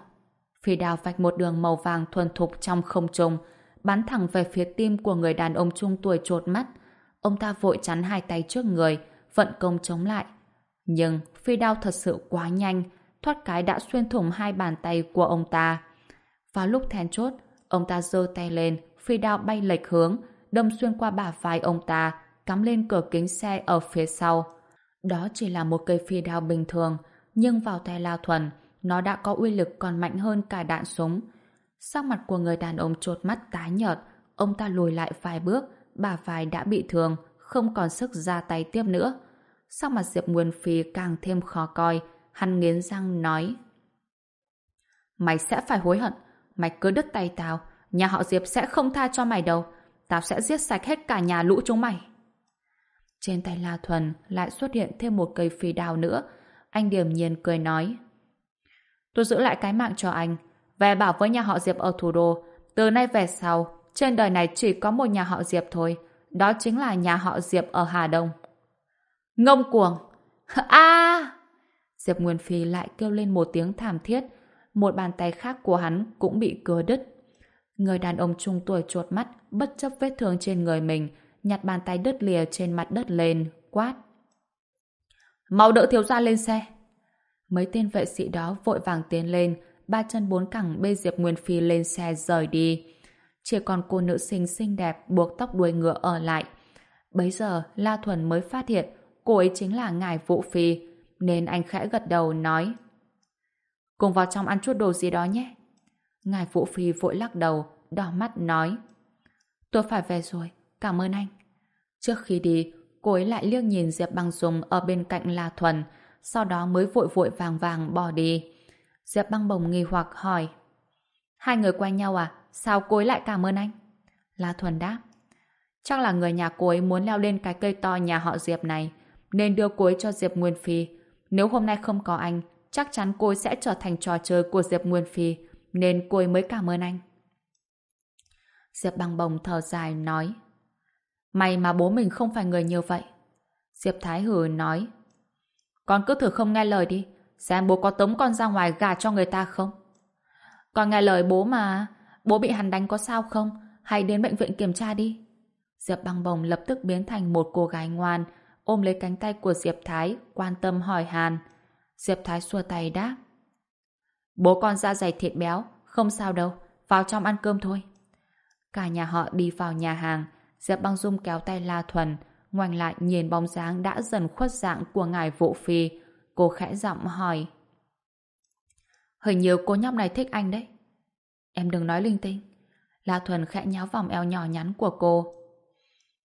Phi Đào vạch một đường màu vàng thuần thục trong không trung, bắn thẳng về phía tim của người đàn ông trung tuổi trột mắt. Ông ta vội chắn hai tay trước người, vận công chống lại. Nhưng phi đao thật sự quá nhanh, thoát cái đã xuyên thủng hai bàn tay của ông ta. Vào lúc then chốt, ông ta giơ tay lên, phi đao bay lệch hướng, đâm xuyên qua bả vai ông ta, cắm lên cửa kính xe ở phía sau. Đó chỉ là một cây phi đao bình thường, nhưng vào tay La Thuần, nó đã có uy lực còn mạnh hơn cả đạn súng. Sắc mặt của người đàn ông trột mắt tái nhợt, ông ta lùi lại vài bước, bả vai đã bị thương, không còn sức ra tay tiếp nữa. Sắc mặt Diệp Nguyên Phi càng thêm khó coi, hắn nghiến răng nói Mày sẽ phải hối hận, mày cứ đứt tay tao, nhà họ Diệp sẽ không tha cho mày đâu, tao sẽ giết sạch hết cả nhà lũ chúng mày. Trên tay La Thuần lại xuất hiện thêm một cây phi đao nữa, anh điềm nhiên cười nói Tôi giữ lại cái mạng cho anh, về bảo với nhà họ Diệp ở thủ đô, từ nay về sau, trên đời này chỉ có một nhà họ Diệp thôi, đó chính là nhà họ Diệp ở Hà Đông. Ngông cuồng! a Diệp Nguyên Phi lại kêu lên một tiếng thảm thiết, một bàn tay khác của hắn cũng bị cưa đứt. Người đàn ông trung tuổi chuột mắt, bất chấp vết thương trên người mình, nhặt bàn tay đứt lìa trên mặt đất lên, quát. Mau đỡ thiếu gia lên xe! Mấy tên vệ sĩ đó vội vàng tiến lên, ba chân bốn cẳng bê Diệp Nguyên Phi lên xe rời đi. Chỉ còn cô nữ sinh xinh đẹp buộc tóc đuôi ngựa ở lại. Bấy giờ, La Thuần mới phát hiện cô ấy chính là ngài Vũ Phi, nên anh khẽ gật đầu nói Cùng vào trong ăn chút đồ gì đó nhé. Ngài Vũ Phi vội lắc đầu, đỏ mắt nói Tôi phải về rồi, cảm ơn anh. Trước khi đi, cô ấy lại liếc nhìn Diệp Băng Dung ở bên cạnh La Thuần, sau đó mới vội vội vàng vàng bỏ đi. Diệp Băng Bồng nghi hoặc hỏi Hai người quen nhau à? Sao cô ấy lại cảm ơn anh? La Thuần đáp Chắc là người nhà cô ấy muốn leo lên cái cây to nhà họ Diệp này nên đưa cô ấy cho Diệp Nguyên Phi. Nếu hôm nay không có anh, chắc chắn cô ấy sẽ trở thành trò chơi của Diệp Nguyên Phi nên cô ấy mới cảm ơn anh. Diệp Băng Bồng thở dài nói May mà bố mình không phải người như vậy. Diệp Thái Hử nói Con cứ thử không nghe lời đi xem bố có tống con ra ngoài gà cho người ta không. Con nghe lời bố mà bố bị hắn đánh có sao không? Hay đến bệnh viện kiểm tra đi. Diệp băng bồng lập tức biến thành một cô gái ngoan, ôm lấy cánh tay của Diệp Thái, quan tâm hỏi Hàn. Diệp Thái xua tay đáp. Bố con da dày thịt béo, không sao đâu, vào trong ăn cơm thôi. Cả nhà họ đi vào nhà hàng, Diệp băng dung kéo tay La Thuần, ngoảnh lại nhìn bóng dáng đã dần khuất dạng của ngài Vũ Phi. Cô khẽ giọng hỏi. Hình như cô nhóc này thích anh đấy. Em đừng nói linh tinh. La Thuần khẽ nháo vòng eo nhỏ nhắn của cô.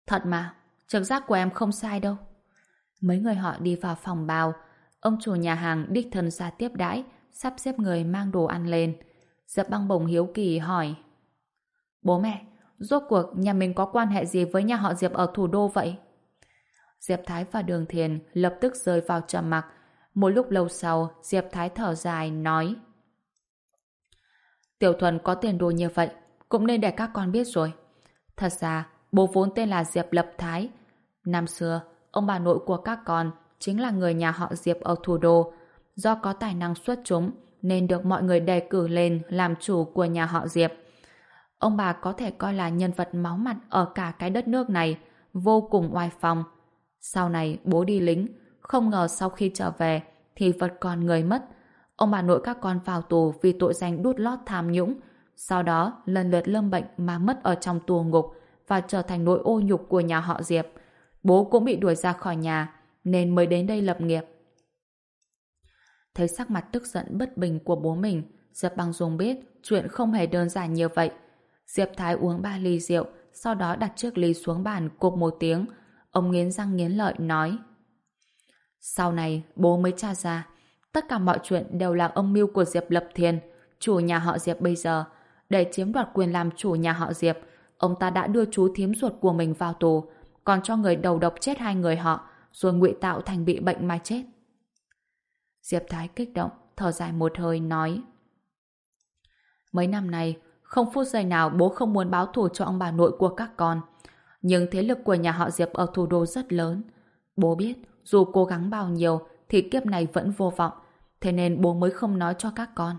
Thật mà, trực giác của em không sai đâu. Mấy người họ đi vào phòng bao. Ông chủ nhà hàng đích thân ra tiếp đãi, sắp xếp người mang đồ ăn lên. Diệp băng bồng hiếu kỳ hỏi. Bố mẹ, rốt cuộc nhà mình có quan hệ gì với nhà họ Diệp ở thủ đô vậy? Diệp Thái và Đường Thiền lập tức rơi vào trầm mặc. Một lúc lâu sau, Diệp Thái thở dài, nói Tiểu Thuần có tiền đồ như vậy, cũng nên để các con biết rồi. Thật ra, bố vốn tên là Diệp Lập Thái. Năm xưa, ông bà nội của các con chính là người nhà họ Diệp ở thủ đô. Do có tài năng xuất chúng, nên được mọi người đề cử lên làm chủ của nhà họ Diệp. Ông bà có thể coi là nhân vật máu mặt ở cả cái đất nước này, vô cùng oai phong. Sau này, bố đi lính, không ngờ sau khi trở về thì vật còn người mất. Ông bà nội các con vào tù vì tội danh đút lót tham nhũng, sau đó lần lượt lâm bệnh mà mất ở trong tù ngục và trở thành nỗi ô nhục của nhà họ Diệp. Bố cũng bị đuổi ra khỏi nhà, nên mới đến đây lập nghiệp. Thấy sắc mặt tức giận bất bình của bố mình, Diệp Băng Dung biết chuyện không hề đơn giản như vậy. Diệp Thái uống ba ly rượu, sau đó đặt chiếc ly xuống bàn cộp một tiếng. Ông nghiến răng nghiến lợi nói Sau này bố mới tra ra tất cả mọi chuyện đều là âm mưu của Diệp Lập Thiên, chủ nhà họ Diệp bây giờ. Để chiếm đoạt quyền làm chủ nhà họ Diệp, ông ta đã đưa chú thím ruột của mình vào tù, còn cho người đầu độc chết hai người họ, rồi ngụy tạo thành bị bệnh mà chết. Diệp Thái kích động, thở dài một hơi nói Mấy năm nay, không phút giây nào bố không muốn báo thù cho ông bà nội của các con. Nhưng thế lực của nhà họ Diệp ở thủ đô rất lớn. Bố biết, dù cố gắng bao nhiêu, thì kiếp này vẫn vô vọng. Thế nên bố mới không nói cho các con.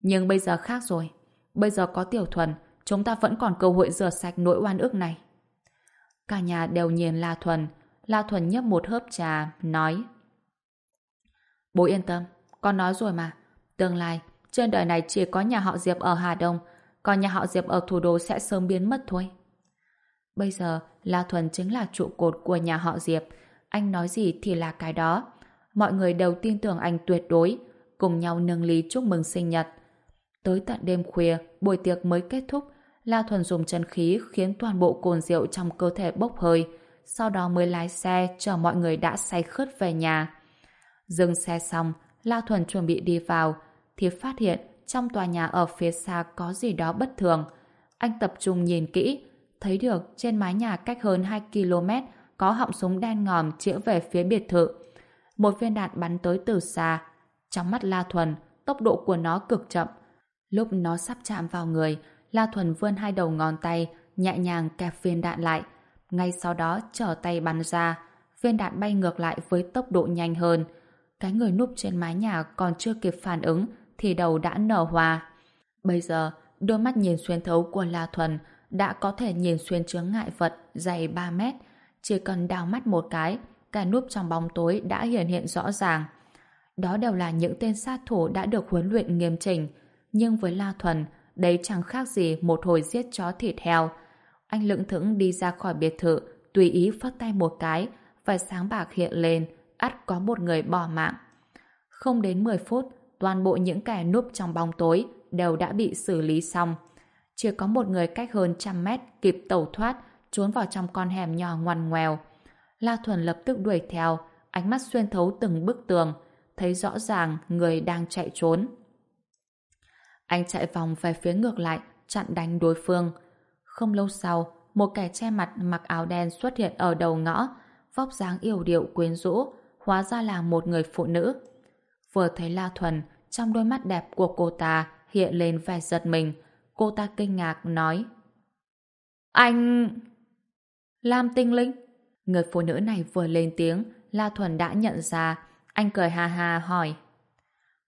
Nhưng bây giờ khác rồi. Bây giờ có tiểu thuần, chúng ta vẫn còn cơ hội rửa sạch nỗi oan ức này. Cả nhà đều nhìn La Thuần. La Thuần nhấp một hớp trà, nói Bố yên tâm, con nói rồi mà. Tương lai, trên đời này chỉ có nhà họ Diệp ở Hà Đông, còn nhà họ Diệp ở thủ đô sẽ sớm biến mất thôi. Bây giờ, La Thuần chính là trụ cột của nhà họ Diệp. Anh nói gì thì là cái đó. Mọi người đều tin tưởng anh tuyệt đối, cùng nhau nâng ly chúc mừng sinh nhật. Tới tận đêm khuya, buổi tiệc mới kết thúc, La Thuần dùng chân khí khiến toàn bộ cồn rượu trong cơ thể bốc hơi, sau đó mới lái xe chở mọi người đã say khướt về nhà. Dừng xe xong, La Thuần chuẩn bị đi vào, thì phát hiện trong tòa nhà ở phía xa có gì đó bất thường. Anh tập trung nhìn kỹ, thấy được trên mái nhà cách hơn 2 km có họng súng đen ngòm chĩa về phía biệt thự. Một viên đạn bắn tới từ xa. Trong mắt La Thuần, tốc độ của nó cực chậm. Lúc nó sắp chạm vào người, La Thuần vươn hai đầu ngón tay, nhẹ nhàng kẹp viên đạn lại. Ngay sau đó trở tay bắn ra, viên đạn bay ngược lại với tốc độ nhanh hơn. Cái người núp trên mái nhà còn chưa kịp phản ứng thì đầu đã nở hoa. Bây giờ, đôi mắt nhìn xuyên thấu của La Thuần đã có thể nhìn xuyên chướng ngại vật dày 3 mét. Chỉ cần đào mắt một cái, cái núp trong bóng tối đã hiện hiện rõ ràng. Đó đều là những tên sát thủ đã được huấn luyện nghiêm chỉnh. Nhưng với La Thuần, đấy chẳng khác gì một hồi giết chó thịt heo. Anh lững thững đi ra khỏi biệt thự, tùy ý phất tay một cái, và sáng bạc hiện lên, ắt có một người bỏ mạng. Không đến 10 phút, toàn bộ những kẻ núp trong bóng tối đều đã bị xử lý xong. Chỉ có một người cách hơn trăm mét kịp tẩu thoát, trốn vào trong con hẻm nhỏ ngoằn ngoèo. La Thuần lập tức đuổi theo, ánh mắt xuyên thấu từng bức tường, thấy rõ ràng người đang chạy trốn. Anh chạy vòng về phía ngược lại, chặn đánh đối phương. Không lâu sau, một kẻ che mặt mặc áo đen xuất hiện ở đầu ngõ, vóc dáng yêu điệu quyến rũ, hóa ra là một người phụ nữ. Vừa thấy La Thuần, trong đôi mắt đẹp của cô ta hiện lên vẻ giật mình. Cô ta kinh ngạc nói Anh... Lam Tinh Linh Người phụ nữ này vừa lên tiếng La Thuần đã nhận ra Anh cười ha ha hỏi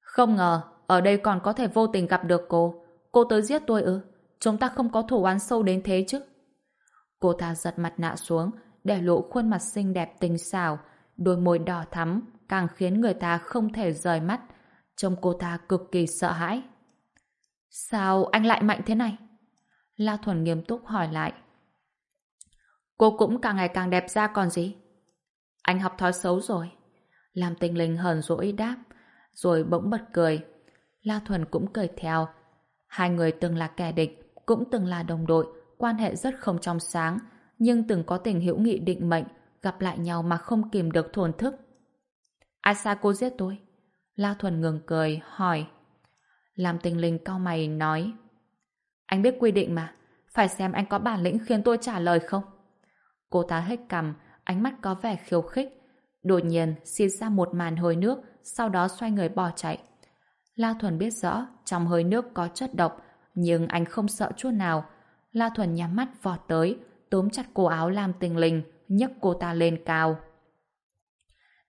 Không ngờ ở đây còn có thể vô tình gặp được cô Cô tới giết tôi ư Chúng ta không có thủ oán sâu đến thế chứ Cô ta giật mặt nạ xuống để lộ khuôn mặt xinh đẹp tinh xảo đôi môi đỏ thắm càng khiến người ta không thể rời mắt trông cô ta cực kỳ sợ hãi Sao anh lại mạnh thế này? La Thuần nghiêm túc hỏi lại. Cô cũng càng ngày càng đẹp ra còn gì? Anh học thói xấu rồi. Làm tình linh hờn dỗi đáp, rồi bỗng bật cười. La Thuần cũng cười theo. Hai người từng là kẻ địch, cũng từng là đồng đội, quan hệ rất không trong sáng, nhưng từng có tình hữu nghị định mệnh, gặp lại nhau mà không kìm được thổn thức. Ai xa cô giết tôi? La Thuần ngừng cười, hỏi. Làm tình linh cao mày nói Anh biết quy định mà Phải xem anh có bản lĩnh khiến tôi trả lời không Cô ta hết cầm Ánh mắt có vẻ khiêu khích Đột nhiên xin ra một màn hơi nước Sau đó xoay người bỏ chạy La Thuần biết rõ Trong hơi nước có chất độc Nhưng anh không sợ chút nào La Thuần nhắm mắt vọt tới tóm chặt cổ áo làm Tình Linh nhấc cô ta lên cao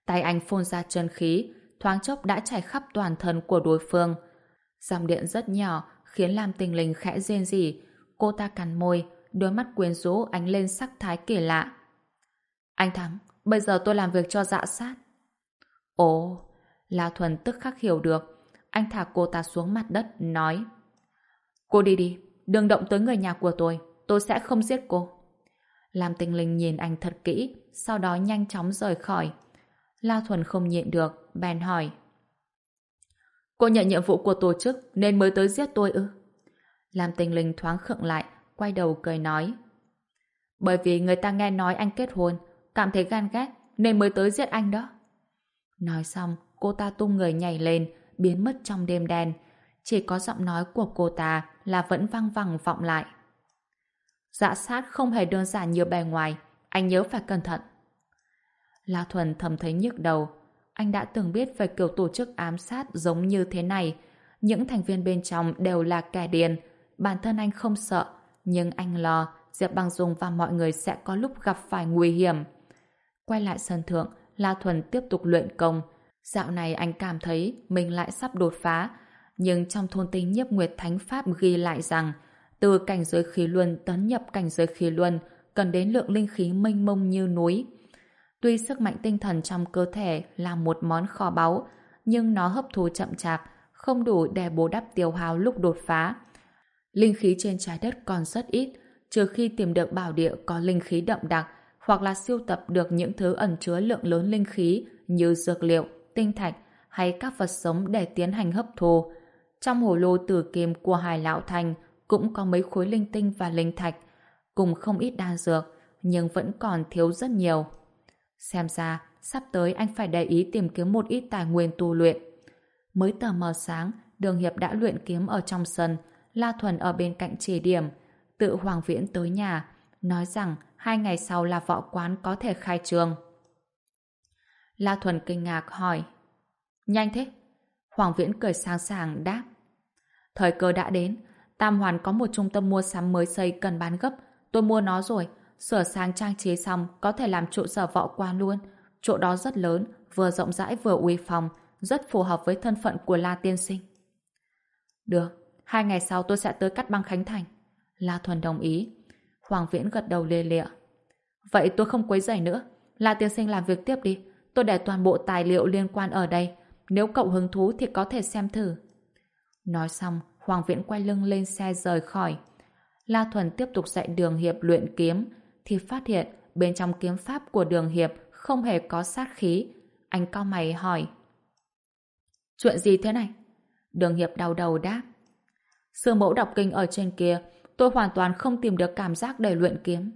Tay anh phun ra chân khí thoáng chốc đã chảy khắp toàn thân của đối phương Dòng điện rất nhỏ khiến Lam Tình Linh khẽ rên rỉ. Cô ta cắn môi, đôi mắt quyến rũ ánh lên sắc thái kỳ lạ. Anh Thắng, bây giờ tôi làm việc cho dạ sát. Ồ, La Thuần tức khắc hiểu được. Anh thả cô ta xuống mặt đất, nói Cô đi đi, đừng động tới người nhà của tôi, tôi sẽ không giết cô. Lam Tinh Linh nhìn anh thật kỹ, sau đó nhanh chóng rời khỏi. La Thuần không nhịn được, bèn hỏi Cô nhận nhiệm vụ của tổ chức nên mới tới giết tôi ư? Lam Tinh linh thoáng khựng lại, quay đầu cười nói. Bởi vì người ta nghe nói anh kết hôn, cảm thấy gan ghét nên mới tới giết anh đó. Nói xong, cô ta tung người nhảy lên, biến mất trong đêm đen. Chỉ có giọng nói của cô ta là vẫn văng vẳng vọng lại. Dạ sát không hề đơn giản như bề ngoài, anh nhớ phải cẩn thận. La Thuần thầm thấy nhức đầu, anh đã từng biết về kiểu tổ chức ám sát giống như thế này. Những thành viên bên trong đều là kẻ điền. Bản thân anh không sợ, nhưng anh lo Diệp Băng Dung và mọi người sẽ có lúc gặp phải nguy hiểm. Quay lại sân thượng, La Thuần tiếp tục luyện công. Dạo này anh cảm thấy mình lại sắp đột phá. Nhưng trong thôn tinh nhiếp nguyệt thánh pháp ghi lại rằng từ cảnh giới khí luân tấn nhập cảnh giới khí luân cần đến lượng linh khí mênh mông như núi. Tuy sức mạnh tinh thần trong cơ thể là một món kho báu, nhưng nó hấp thu chậm chạp, không đủ để bù đắp tiêu hao lúc đột phá. Linh khí trên trái đất còn rất ít, trừ khi tìm được bảo địa có linh khí đậm đặc, hoặc là siêu tập được những thứ ẩn chứa lượng lớn linh khí như dược liệu, tinh thạch hay các vật sống để tiến hành hấp thu. Trong hồ lô tử kim của Hải Lão Thành cũng có mấy khối linh tinh và linh thạch, cùng không ít đan dược, nhưng vẫn còn thiếu rất nhiều. Xem ra, sắp tới anh phải để ý tìm kiếm một ít tài nguyên tu luyện. Mới tờ mờ sáng, Đường Hiệp đã luyện kiếm ở trong sân, La Thuần ở bên cạnh chỉ điểm, tự Hoàng Viễn tới nhà, nói rằng hai ngày sau là võ quán có thể khai trương. La Thuần kinh ngạc hỏi Nhanh thế? Hoàng Viễn cười sang sàng đáp Thời cơ đã đến Tam Hoàn có một trung tâm mua sắm mới xây cần bán gấp. Tôi mua nó rồi. Sửa sang trang trí xong Có thể làm trụ sở võ quan luôn. Chỗ đó rất lớn Vừa rộng rãi vừa uy phong Rất phù hợp với thân phận của La Tiên Sinh. Được Hai ngày sau tôi sẽ tới cắt băng Khánh Thành. La Thuần đồng ý. Hoàng Viễn gật đầu lê lịa. Vậy tôi không quấy rầy nữa. La Tiên Sinh làm việc tiếp đi. Tôi để toàn bộ tài liệu liên quan ở đây. Nếu cậu hứng thú thì có thể xem thử. Nói xong, Hoàng Viễn quay lưng lên xe rời khỏi. La Thuần tiếp tục dạy Đường Hiệp luyện kiếm, thì phát hiện bên trong kiếm pháp của Đường Hiệp không hề có sát khí. Anh cao mày hỏi. Chuyện gì thế này? Đường Hiệp đau đầu đáp. Sư mẫu đọc kinh ở trên kia, tôi hoàn toàn không tìm được cảm giác để luyện kiếm.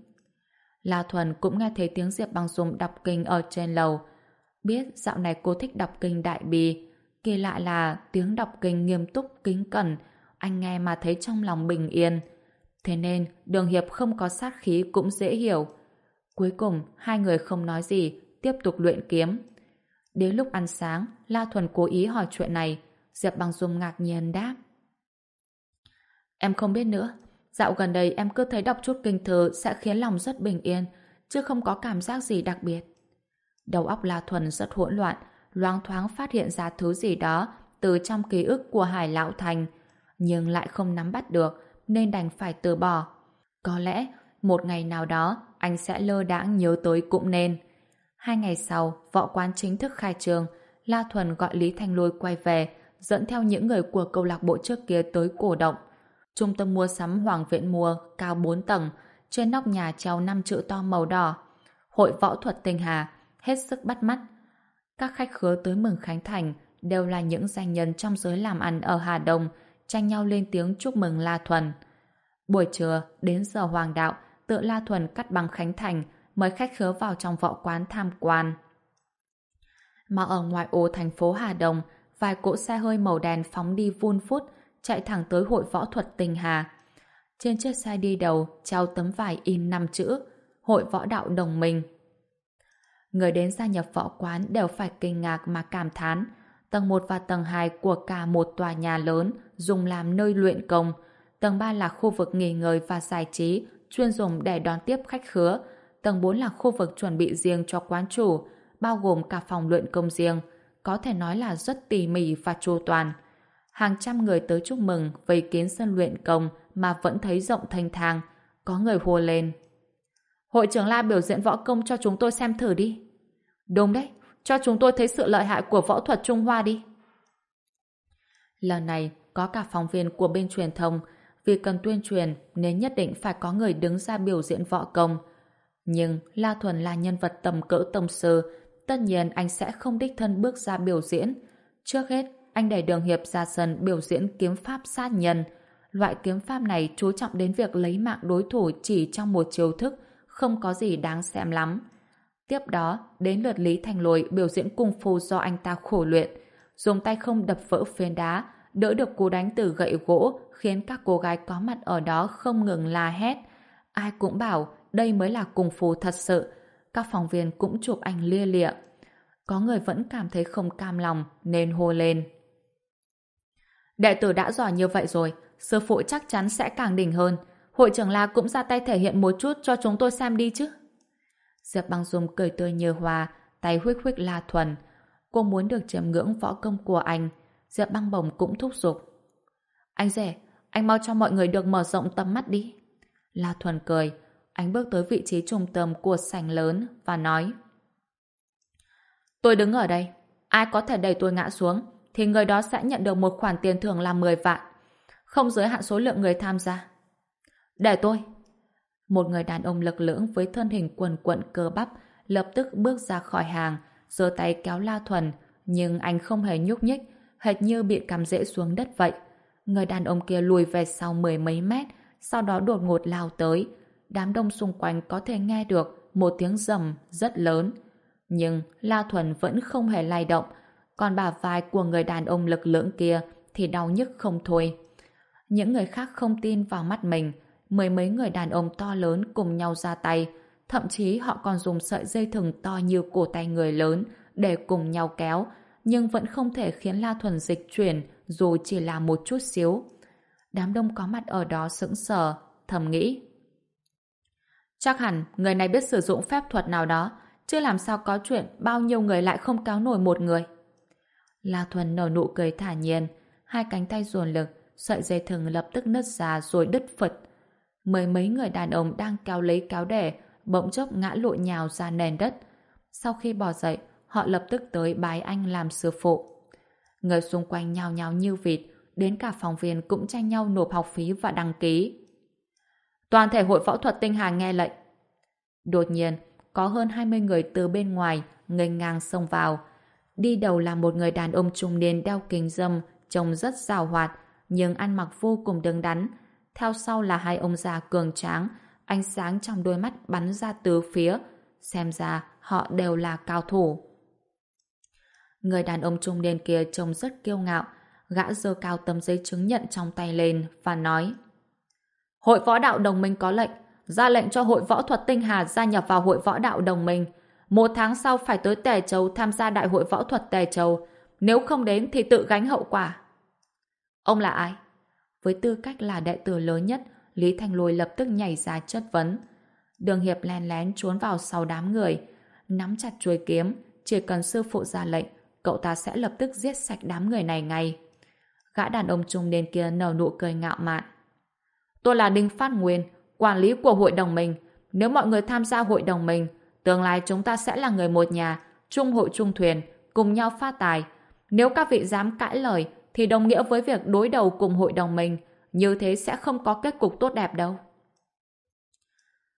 La Thuần cũng nghe thấy tiếng Diệp Băng Dung đọc kinh ở trên lầu, biết dạo này cô thích đọc kinh đại bì. Kỳ lạ là tiếng đọc kinh nghiêm túc, kính cẩn, anh nghe mà thấy trong lòng bình yên. Thế nên đường hiệp không có sát khí cũng dễ hiểu. Cuối cùng, hai người không nói gì, tiếp tục luyện kiếm. Đến lúc ăn sáng, La Thuần cố ý hỏi chuyện này. Diệp Bằng Dung ngạc nhiên đáp. Em không biết nữa. Dạo gần đây em cứ thấy đọc chút kinh thư sẽ khiến lòng rất bình yên, chứ không có cảm giác gì đặc biệt. Đầu óc La Thuần rất hỗn loạn, loáng thoáng phát hiện ra thứ gì đó từ trong ký ức của Hải Lão Thành, nhưng lại không nắm bắt được nên đành phải từ bỏ. Có lẽ một ngày nào đó anh sẽ lơ đãng nhớ tới cũng nên. Hai ngày sau, võ quán chính thức khai trường, La Thuần gọi Lý Thanh Lôi quay về, dẫn theo những người của câu lạc bộ trước kia tới cổ động. Trung tâm mua sắm Hoàng Viện Mua cao 4 tầng, trên nóc nhà treo 5 chữ to màu đỏ. Hội võ thuật Tinh Hà hết sức bắt mắt. Các khách khứa tới mừng Khánh Thành đều là những danh nhân trong giới làm ăn ở Hà Đông, tranh nhau lên tiếng chúc mừng La Thuần. Buổi trưa, đến giờ hoàng đạo, tự La Thuần cắt bằng Khánh Thành, mời khách khứa vào trong võ quán tham quan. Mà ở ngoại ô thành phố Hà Đông, vài cỗ xe hơi màu đen phóng đi vun phút, chạy thẳng tới hội võ thuật Tình Hà. Trên chiếc xe đi đầu treo tấm vải in năm chữ Hội Võ Đạo Đồng Minh. Người đến gia nhập võ quán đều phải kinh ngạc mà cảm thán. Tầng 1 và tầng 2 của cả một tòa nhà lớn dùng làm nơi luyện công. Tầng 3 là khu vực nghỉ ngơi và giải trí, chuyên dùng để đón tiếp khách khứa. Tầng 4 là khu vực chuẩn bị riêng cho quán chủ, bao gồm cả phòng luyện công riêng. Có thể nói là rất tỉ mỉ và chu toàn. Hàng trăm người tới chúc mừng vây kiến sân luyện công mà vẫn thấy rộng thanh thang. Có người hùa lên. Hội trưởng La biểu diễn võ công cho chúng tôi xem thử đi. Đúng đấy, cho chúng tôi thấy sự lợi hại của võ thuật Trung Hoa đi. Lần này có cả phóng viên của bên truyền thông vì cần tuyên truyền nên nhất định phải có người đứng ra biểu diễn võ công. Nhưng La Thuần là nhân vật tầm cỡ tông sư, tất nhiên anh sẽ không đích thân bước ra biểu diễn. Trước hết, anh đẩy Đường Hiệp ra sân biểu diễn kiếm pháp sát nhân. Loại kiếm pháp này chú trọng đến việc lấy mạng đối thủ chỉ trong một chiêu thức, không có gì đáng xem lắm. Tiếp đó, đến lượt Lý Thành Lôi biểu diễn cung phu do anh ta khổ luyện, dùng tay không đập vỡ phiến đá, đỡ được cú đánh từ gậy gỗ, khiến các cô gái có mặt ở đó không ngừng la hét. Ai cũng bảo đây mới là cung phu thật sự. Các phóng viên cũng chụp ảnh lia lịa. Có người vẫn cảm thấy không cam lòng nên hô lên. Đệ tử đã giỏi như vậy rồi, sư phụ chắc chắn sẽ càng đỉnh hơn. Hội trưởng La cũng ra tay thể hiện một chút cho chúng tôi xem đi chứ. Diệp Băng Dung cười tươi như hoa, tay huyết huyết La Thuần. Cô muốn được chiêm ngưỡng võ công của anh. Diệp Băng Bồng cũng thúc giục. Anh rể, anh mau cho mọi người được mở rộng tầm mắt đi. La Thuần cười, anh bước tới vị trí trung tâm của sảnh lớn và nói Tôi đứng ở đây. ai có thể đẩy tôi ngã xuống, thì người đó sẽ nhận được một khoản tiền thưởng là 10 vạn. Không giới hạn số lượng người tham gia. Để tôi. Một người đàn ông lực lưỡng với thân hình quần quận cơ bắp lập tức bước ra khỏi hàng, giơ tay kéo La Thuần, nhưng anh không hề nhúc nhích, hệt như bị cắm rễ xuống đất vậy. Người đàn ông kia lùi về sau mười mấy mét, sau đó đột ngột lao tới. Đám đông xung quanh có thể nghe được một tiếng rầm rất lớn. Nhưng La Thuần vẫn không hề lay động, còn bả vai của người đàn ông lực lưỡng kia thì đau nhức không thôi. Những người khác không tin vào mắt mình, mười mấy người đàn ông to lớn cùng nhau ra tay, thậm chí họ còn dùng sợi dây thừng to như cổ tay người lớn để cùng nhau kéo, nhưng vẫn không thể khiến La Thuần dịch chuyển dù chỉ là một chút xíu. Đám đông có mặt ở đó sững sờ, thầm nghĩ. Chắc hẳn người này biết sử dụng phép thuật nào đó, chứ làm sao có chuyện bao nhiêu người lại không kéo nổi một người. La Thuần nở nụ cười thả nhiên, hai cánh tay ruồn lực, sợi dây thừng lập tức nứt ra rồi đứt phật. Mười mấy người đàn ông đang kéo lấy kéo đẻ, bỗng chốc ngã lộn nhào ra nền đất. Sau khi bỏ dậy, họ lập tức tới bái anh làm sư phụ. Người xung quanh nhào nhào như vịt, đến cả phòng viên cũng tranh nhau nộp học phí và đăng ký. Toàn thể hội võ thuật tinh hà nghe lệnh. Đột nhiên, có hơn 20 người từ bên ngoài nghênh ngang xông vào. Đi đầu là một người đàn ông trung niên đeo kính dâm, trông rất rào hoạt, nhưng ăn mặc vô cùng đứng đắn. Theo sau là hai ông già cường tráng, ánh sáng trong đôi mắt bắn ra từ phía. Xem ra họ đều là cao thủ. Người đàn ông trung niên kia trông rất kiêu ngạo, gã giơ cao tấm giấy chứng nhận trong tay lên và nói Hội võ đạo đồng minh có lệnh, ra lệnh cho hội võ thuật tinh hà gia nhập vào hội võ đạo đồng minh. Một tháng sau phải tới Tề Châu tham gia đại hội võ thuật Tề Châu. Nếu không đến thì tự gánh hậu quả. Ông là ai? Với tư cách là đệ tử lớn nhất, Lý Thanh Lôi lập tức nhảy ra chất vấn. Đường Hiệp len lén trốn vào sau đám người, nắm chặt chuôi kiếm, chỉ cần sư phụ ra lệnh, cậu ta sẽ lập tức giết sạch đám người này ngay. Gã đàn ông trung niên kia nở nụ cười ngạo mạn. Tôi là Đinh Phát Nguyên, quản lý của hội đồng mình. Nếu mọi người tham gia hội đồng mình, tương lai chúng ta sẽ là người một nhà, chung hội chung thuyền, cùng nhau phát tài. Nếu các vị dám cãi lời, thì đồng nghĩa với việc đối đầu cùng hội đồng mình. Như thế sẽ không có kết cục tốt đẹp đâu.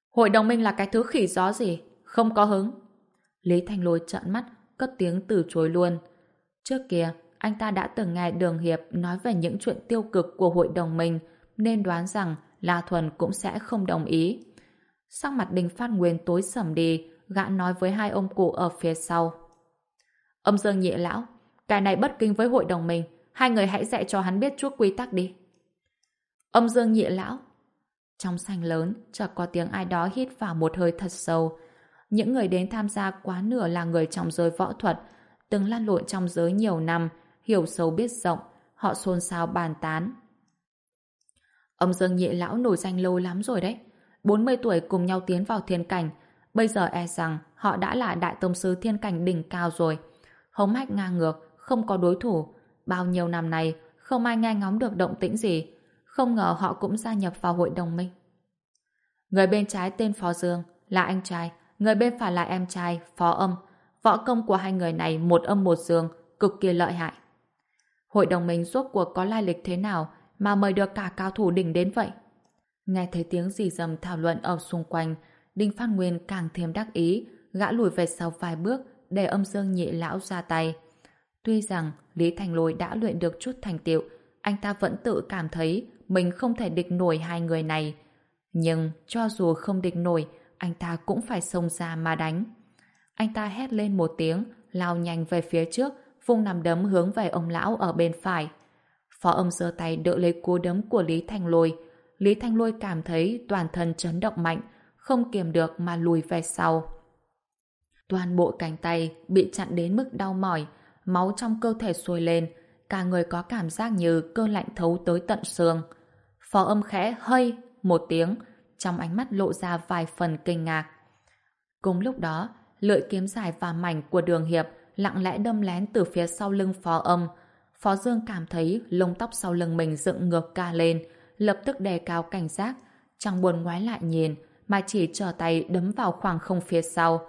Hội đồng minh là cái thứ khỉ gió gì? Không có hứng. Lý Thanh Lôi trợn mắt, cất tiếng từ chối luôn. Trước kia, anh ta đã từng nghe Đường Hiệp nói về những chuyện tiêu cực của hội đồng mình, nên đoán rằng La Thuần cũng sẽ không đồng ý. Sắc mặt Đinh Phát Nguyên tối sầm đi, gã nói với hai ông cụ ở phía sau. Âm Dương nhị lão, cái này bất kinh với hội đồng mình, hai người hãy dạy cho hắn biết chút quy tắc đi. Âm Dương nhị lão. Trong sành lớn, chợt có tiếng ai đó hít vào một hơi thật sâu. Những người đến tham gia quá nửa là người trong giới võ thuật, từng lan lộn trong giới nhiều năm, hiểu sâu biết rộng, họ xôn xao bàn tán. Ông Dương Nhị Lão nổi danh lâu lắm rồi đấy. 40 tuổi cùng nhau tiến vào thiên cảnh, bây giờ e rằng họ đã là đại tông sư thiên cảnh đỉnh cao rồi. Hống hách ngang ngược, không có đối thủ. Bao nhiêu năm nay, không ai nghe ngóng được động tĩnh gì. Không ngờ họ cũng gia nhập vào hội đồng minh. Người bên trái tên Phó Dương, là anh trai, người bên phải là em trai, Phó Âm. Võ công của hai người này một âm một dương, cực kỳ lợi hại. Hội đồng minh rốt cuộc có lai lịch thế nào mà mời được cả cao thủ đỉnh đến vậy? Nghe thấy tiếng gì dầm thảo luận ở xung quanh, Đinh Phan Nguyên càng thêm đắc ý, gã lùi về sau vài bước để âm dương nhị lão ra tay. Tuy rằng Lý Thành Lôi đã luyện được chút thành tiệu, anh ta vẫn tự cảm thấy mình không thể địch nổi hai người này. Nhưng cho dù không địch nổi, anh ta cũng phải xông ra mà đánh. Anh ta hét lên một tiếng, lao nhanh về phía trước, vung nằm đấm hướng về ông lão ở bên phải. Phó âm giơ tay đỡ lấy cú đấm của Lý Thanh Lôi. Lý Thanh Lôi cảm thấy toàn thân chấn động mạnh, không kiềm được mà lùi về sau. Toàn bộ cánh tay bị chặn đến mức đau mỏi, máu trong cơ thể sôi lên, cả người có cảm giác như cơn lạnh thấu tới tận xương. Phó âm khẽ hơi một tiếng, trong ánh mắt lộ ra vài phần kinh ngạc. Cùng lúc đó, lưỡi kiếm dài và mảnh của đường hiệp lặng lẽ đâm lén từ phía sau lưng phó âm. Phó Dương cảm thấy lông tóc sau lưng mình dựng ngược ca lên, lập tức đề cao cảnh giác, chẳng buồn ngoái lại nhìn, mà chỉ trở tay đấm vào khoảng không phía sau.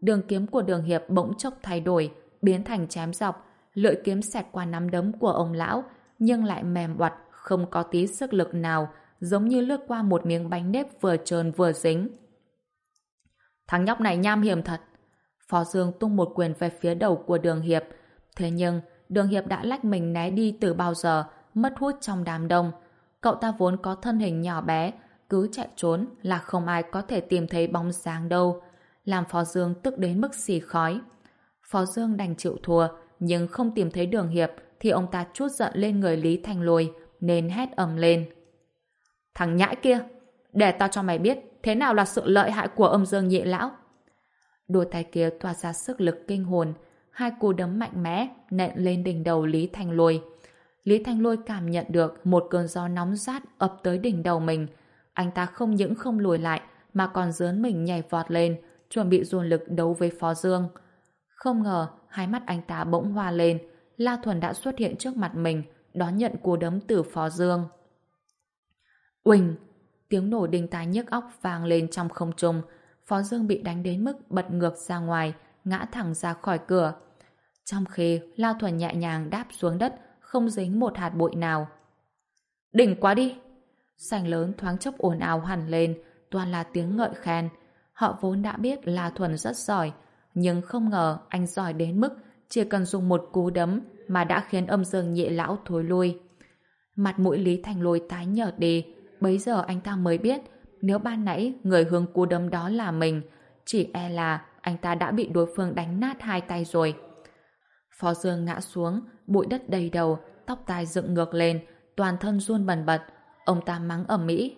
Đường kiếm của đường hiệp bỗng chốc thay đổi, biến thành chém dọc, lưỡi kiếm xẹt qua nắm đấm của ông lão, nhưng lại mềm oặt, không có tí sức lực nào, giống như lướt qua một miếng bánh nếp vừa trơn vừa dính. Thằng nhóc này nham hiểm thật. Phó Dương tung một quyền về phía đầu của Đường Hiệp. Thế nhưng, Đường Hiệp đã lách mình né đi từ bao giờ, mất hút trong đám đông. Cậu ta vốn có thân hình nhỏ bé, cứ chạy trốn là không ai có thể tìm thấy bóng dáng đâu. Làm Phó Dương tức đến mức xì khói. Phó Dương đành chịu thua, nhưng không tìm thấy Đường Hiệp thì ông ta chút giận lên người Lý Thanh Lôi, nên hét ầm lên. Thằng nhãi kia, để tao cho mày biết thế nào là sự lợi hại của âm dương nhị lão. Đôi tay kia tỏa ra sức lực kinh hồn, hai cú đấm mạnh mẽ nện lên đỉnh đầu Lý Thanh Lôi. Lý Thanh Lôi cảm nhận được một cơn gió nóng rát ập tới đỉnh đầu mình. Anh ta không những không lùi lại mà còn dướn mình nhảy vọt lên, chuẩn bị dồn lực đấu với Phó Dương. Không ngờ, hai mắt anh ta bỗng hoa lên, La Thuần đã xuất hiện trước mặt mình, đón nhận cú đấm từ Phó Dương. Uỳnh! Tiếng nổ đinh tai nhức óc vang lên trong không trung. Phó Dương bị đánh đến mức bật ngược ra ngoài, ngã thẳng ra khỏi cửa. Trong khi La Thuần nhẹ nhàng đáp xuống đất, không dính một hạt bụi nào. Đỉnh quá đi! Sảnh lớn thoáng chốc ồn ào hẳn lên, toàn là tiếng ngợi khen. Họ vốn đã biết La Thuần rất giỏi, nhưng không ngờ anh giỏi đến mức chỉ cần dùng một cú đấm mà đã khiến âm dương nhị lão thối lui. Mặt mũi Lý Thành Lôi tái nhợt đi, bấy giờ anh ta mới biết nếu ban nãy người hướng cú đấm đó là mình, chỉ e là anh ta đã bị đối phương đánh nát hai tay rồi. Phó Dương ngã xuống, bụi đất đầy đầu, tóc tai dựng ngược lên, toàn thân run bần bật. Ông ta mắng ẩm mỹ.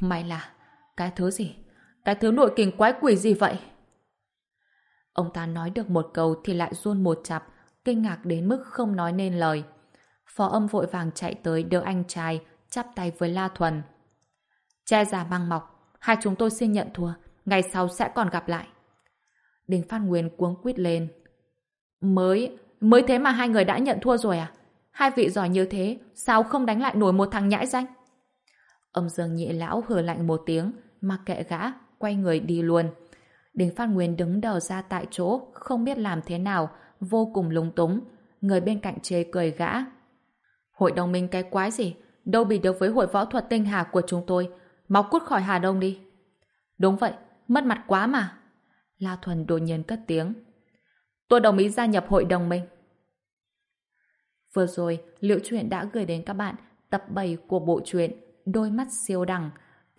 Mày là... cái thứ gì? Cái thứ nội kình quái quỷ gì vậy? Ông ta nói được một câu thì lại run một chặp, kinh ngạc đến mức không nói nên lời. Phó âm vội vàng chạy tới đỡ anh trai, chắp tay với La Thuần. Che giả mang mọc, hai chúng tôi xin nhận thua, ngày sau sẽ còn gặp lại. Đình Phan Nguyên cuống quýt lên. Mới, mới thế mà hai người đã nhận thua rồi à? Hai vị giỏi như thế, sao không đánh lại nổi một thằng nhãi danh? Âm dương nhị lão hừ lạnh một tiếng, mặc kệ gã, quay người đi luôn. Đình Phan Nguyên đứng đờ ra tại chỗ, không biết làm thế nào, vô cùng lúng túng. Người bên cạnh chê cười gã. Hội đồng minh cái quái gì? Đâu bị được với hội võ thuật tinh hà của chúng tôi. Mau cút khỏi Hà Đông đi. Đúng vậy, mất mặt quá mà. La Thuần đột nhiên cất tiếng. Tôi đồng ý gia nhập hội đồng minh. Vừa rồi, Liệu Chuyện đã gửi đến các bạn tập 7 của bộ truyện Đôi mắt siêu đẳng.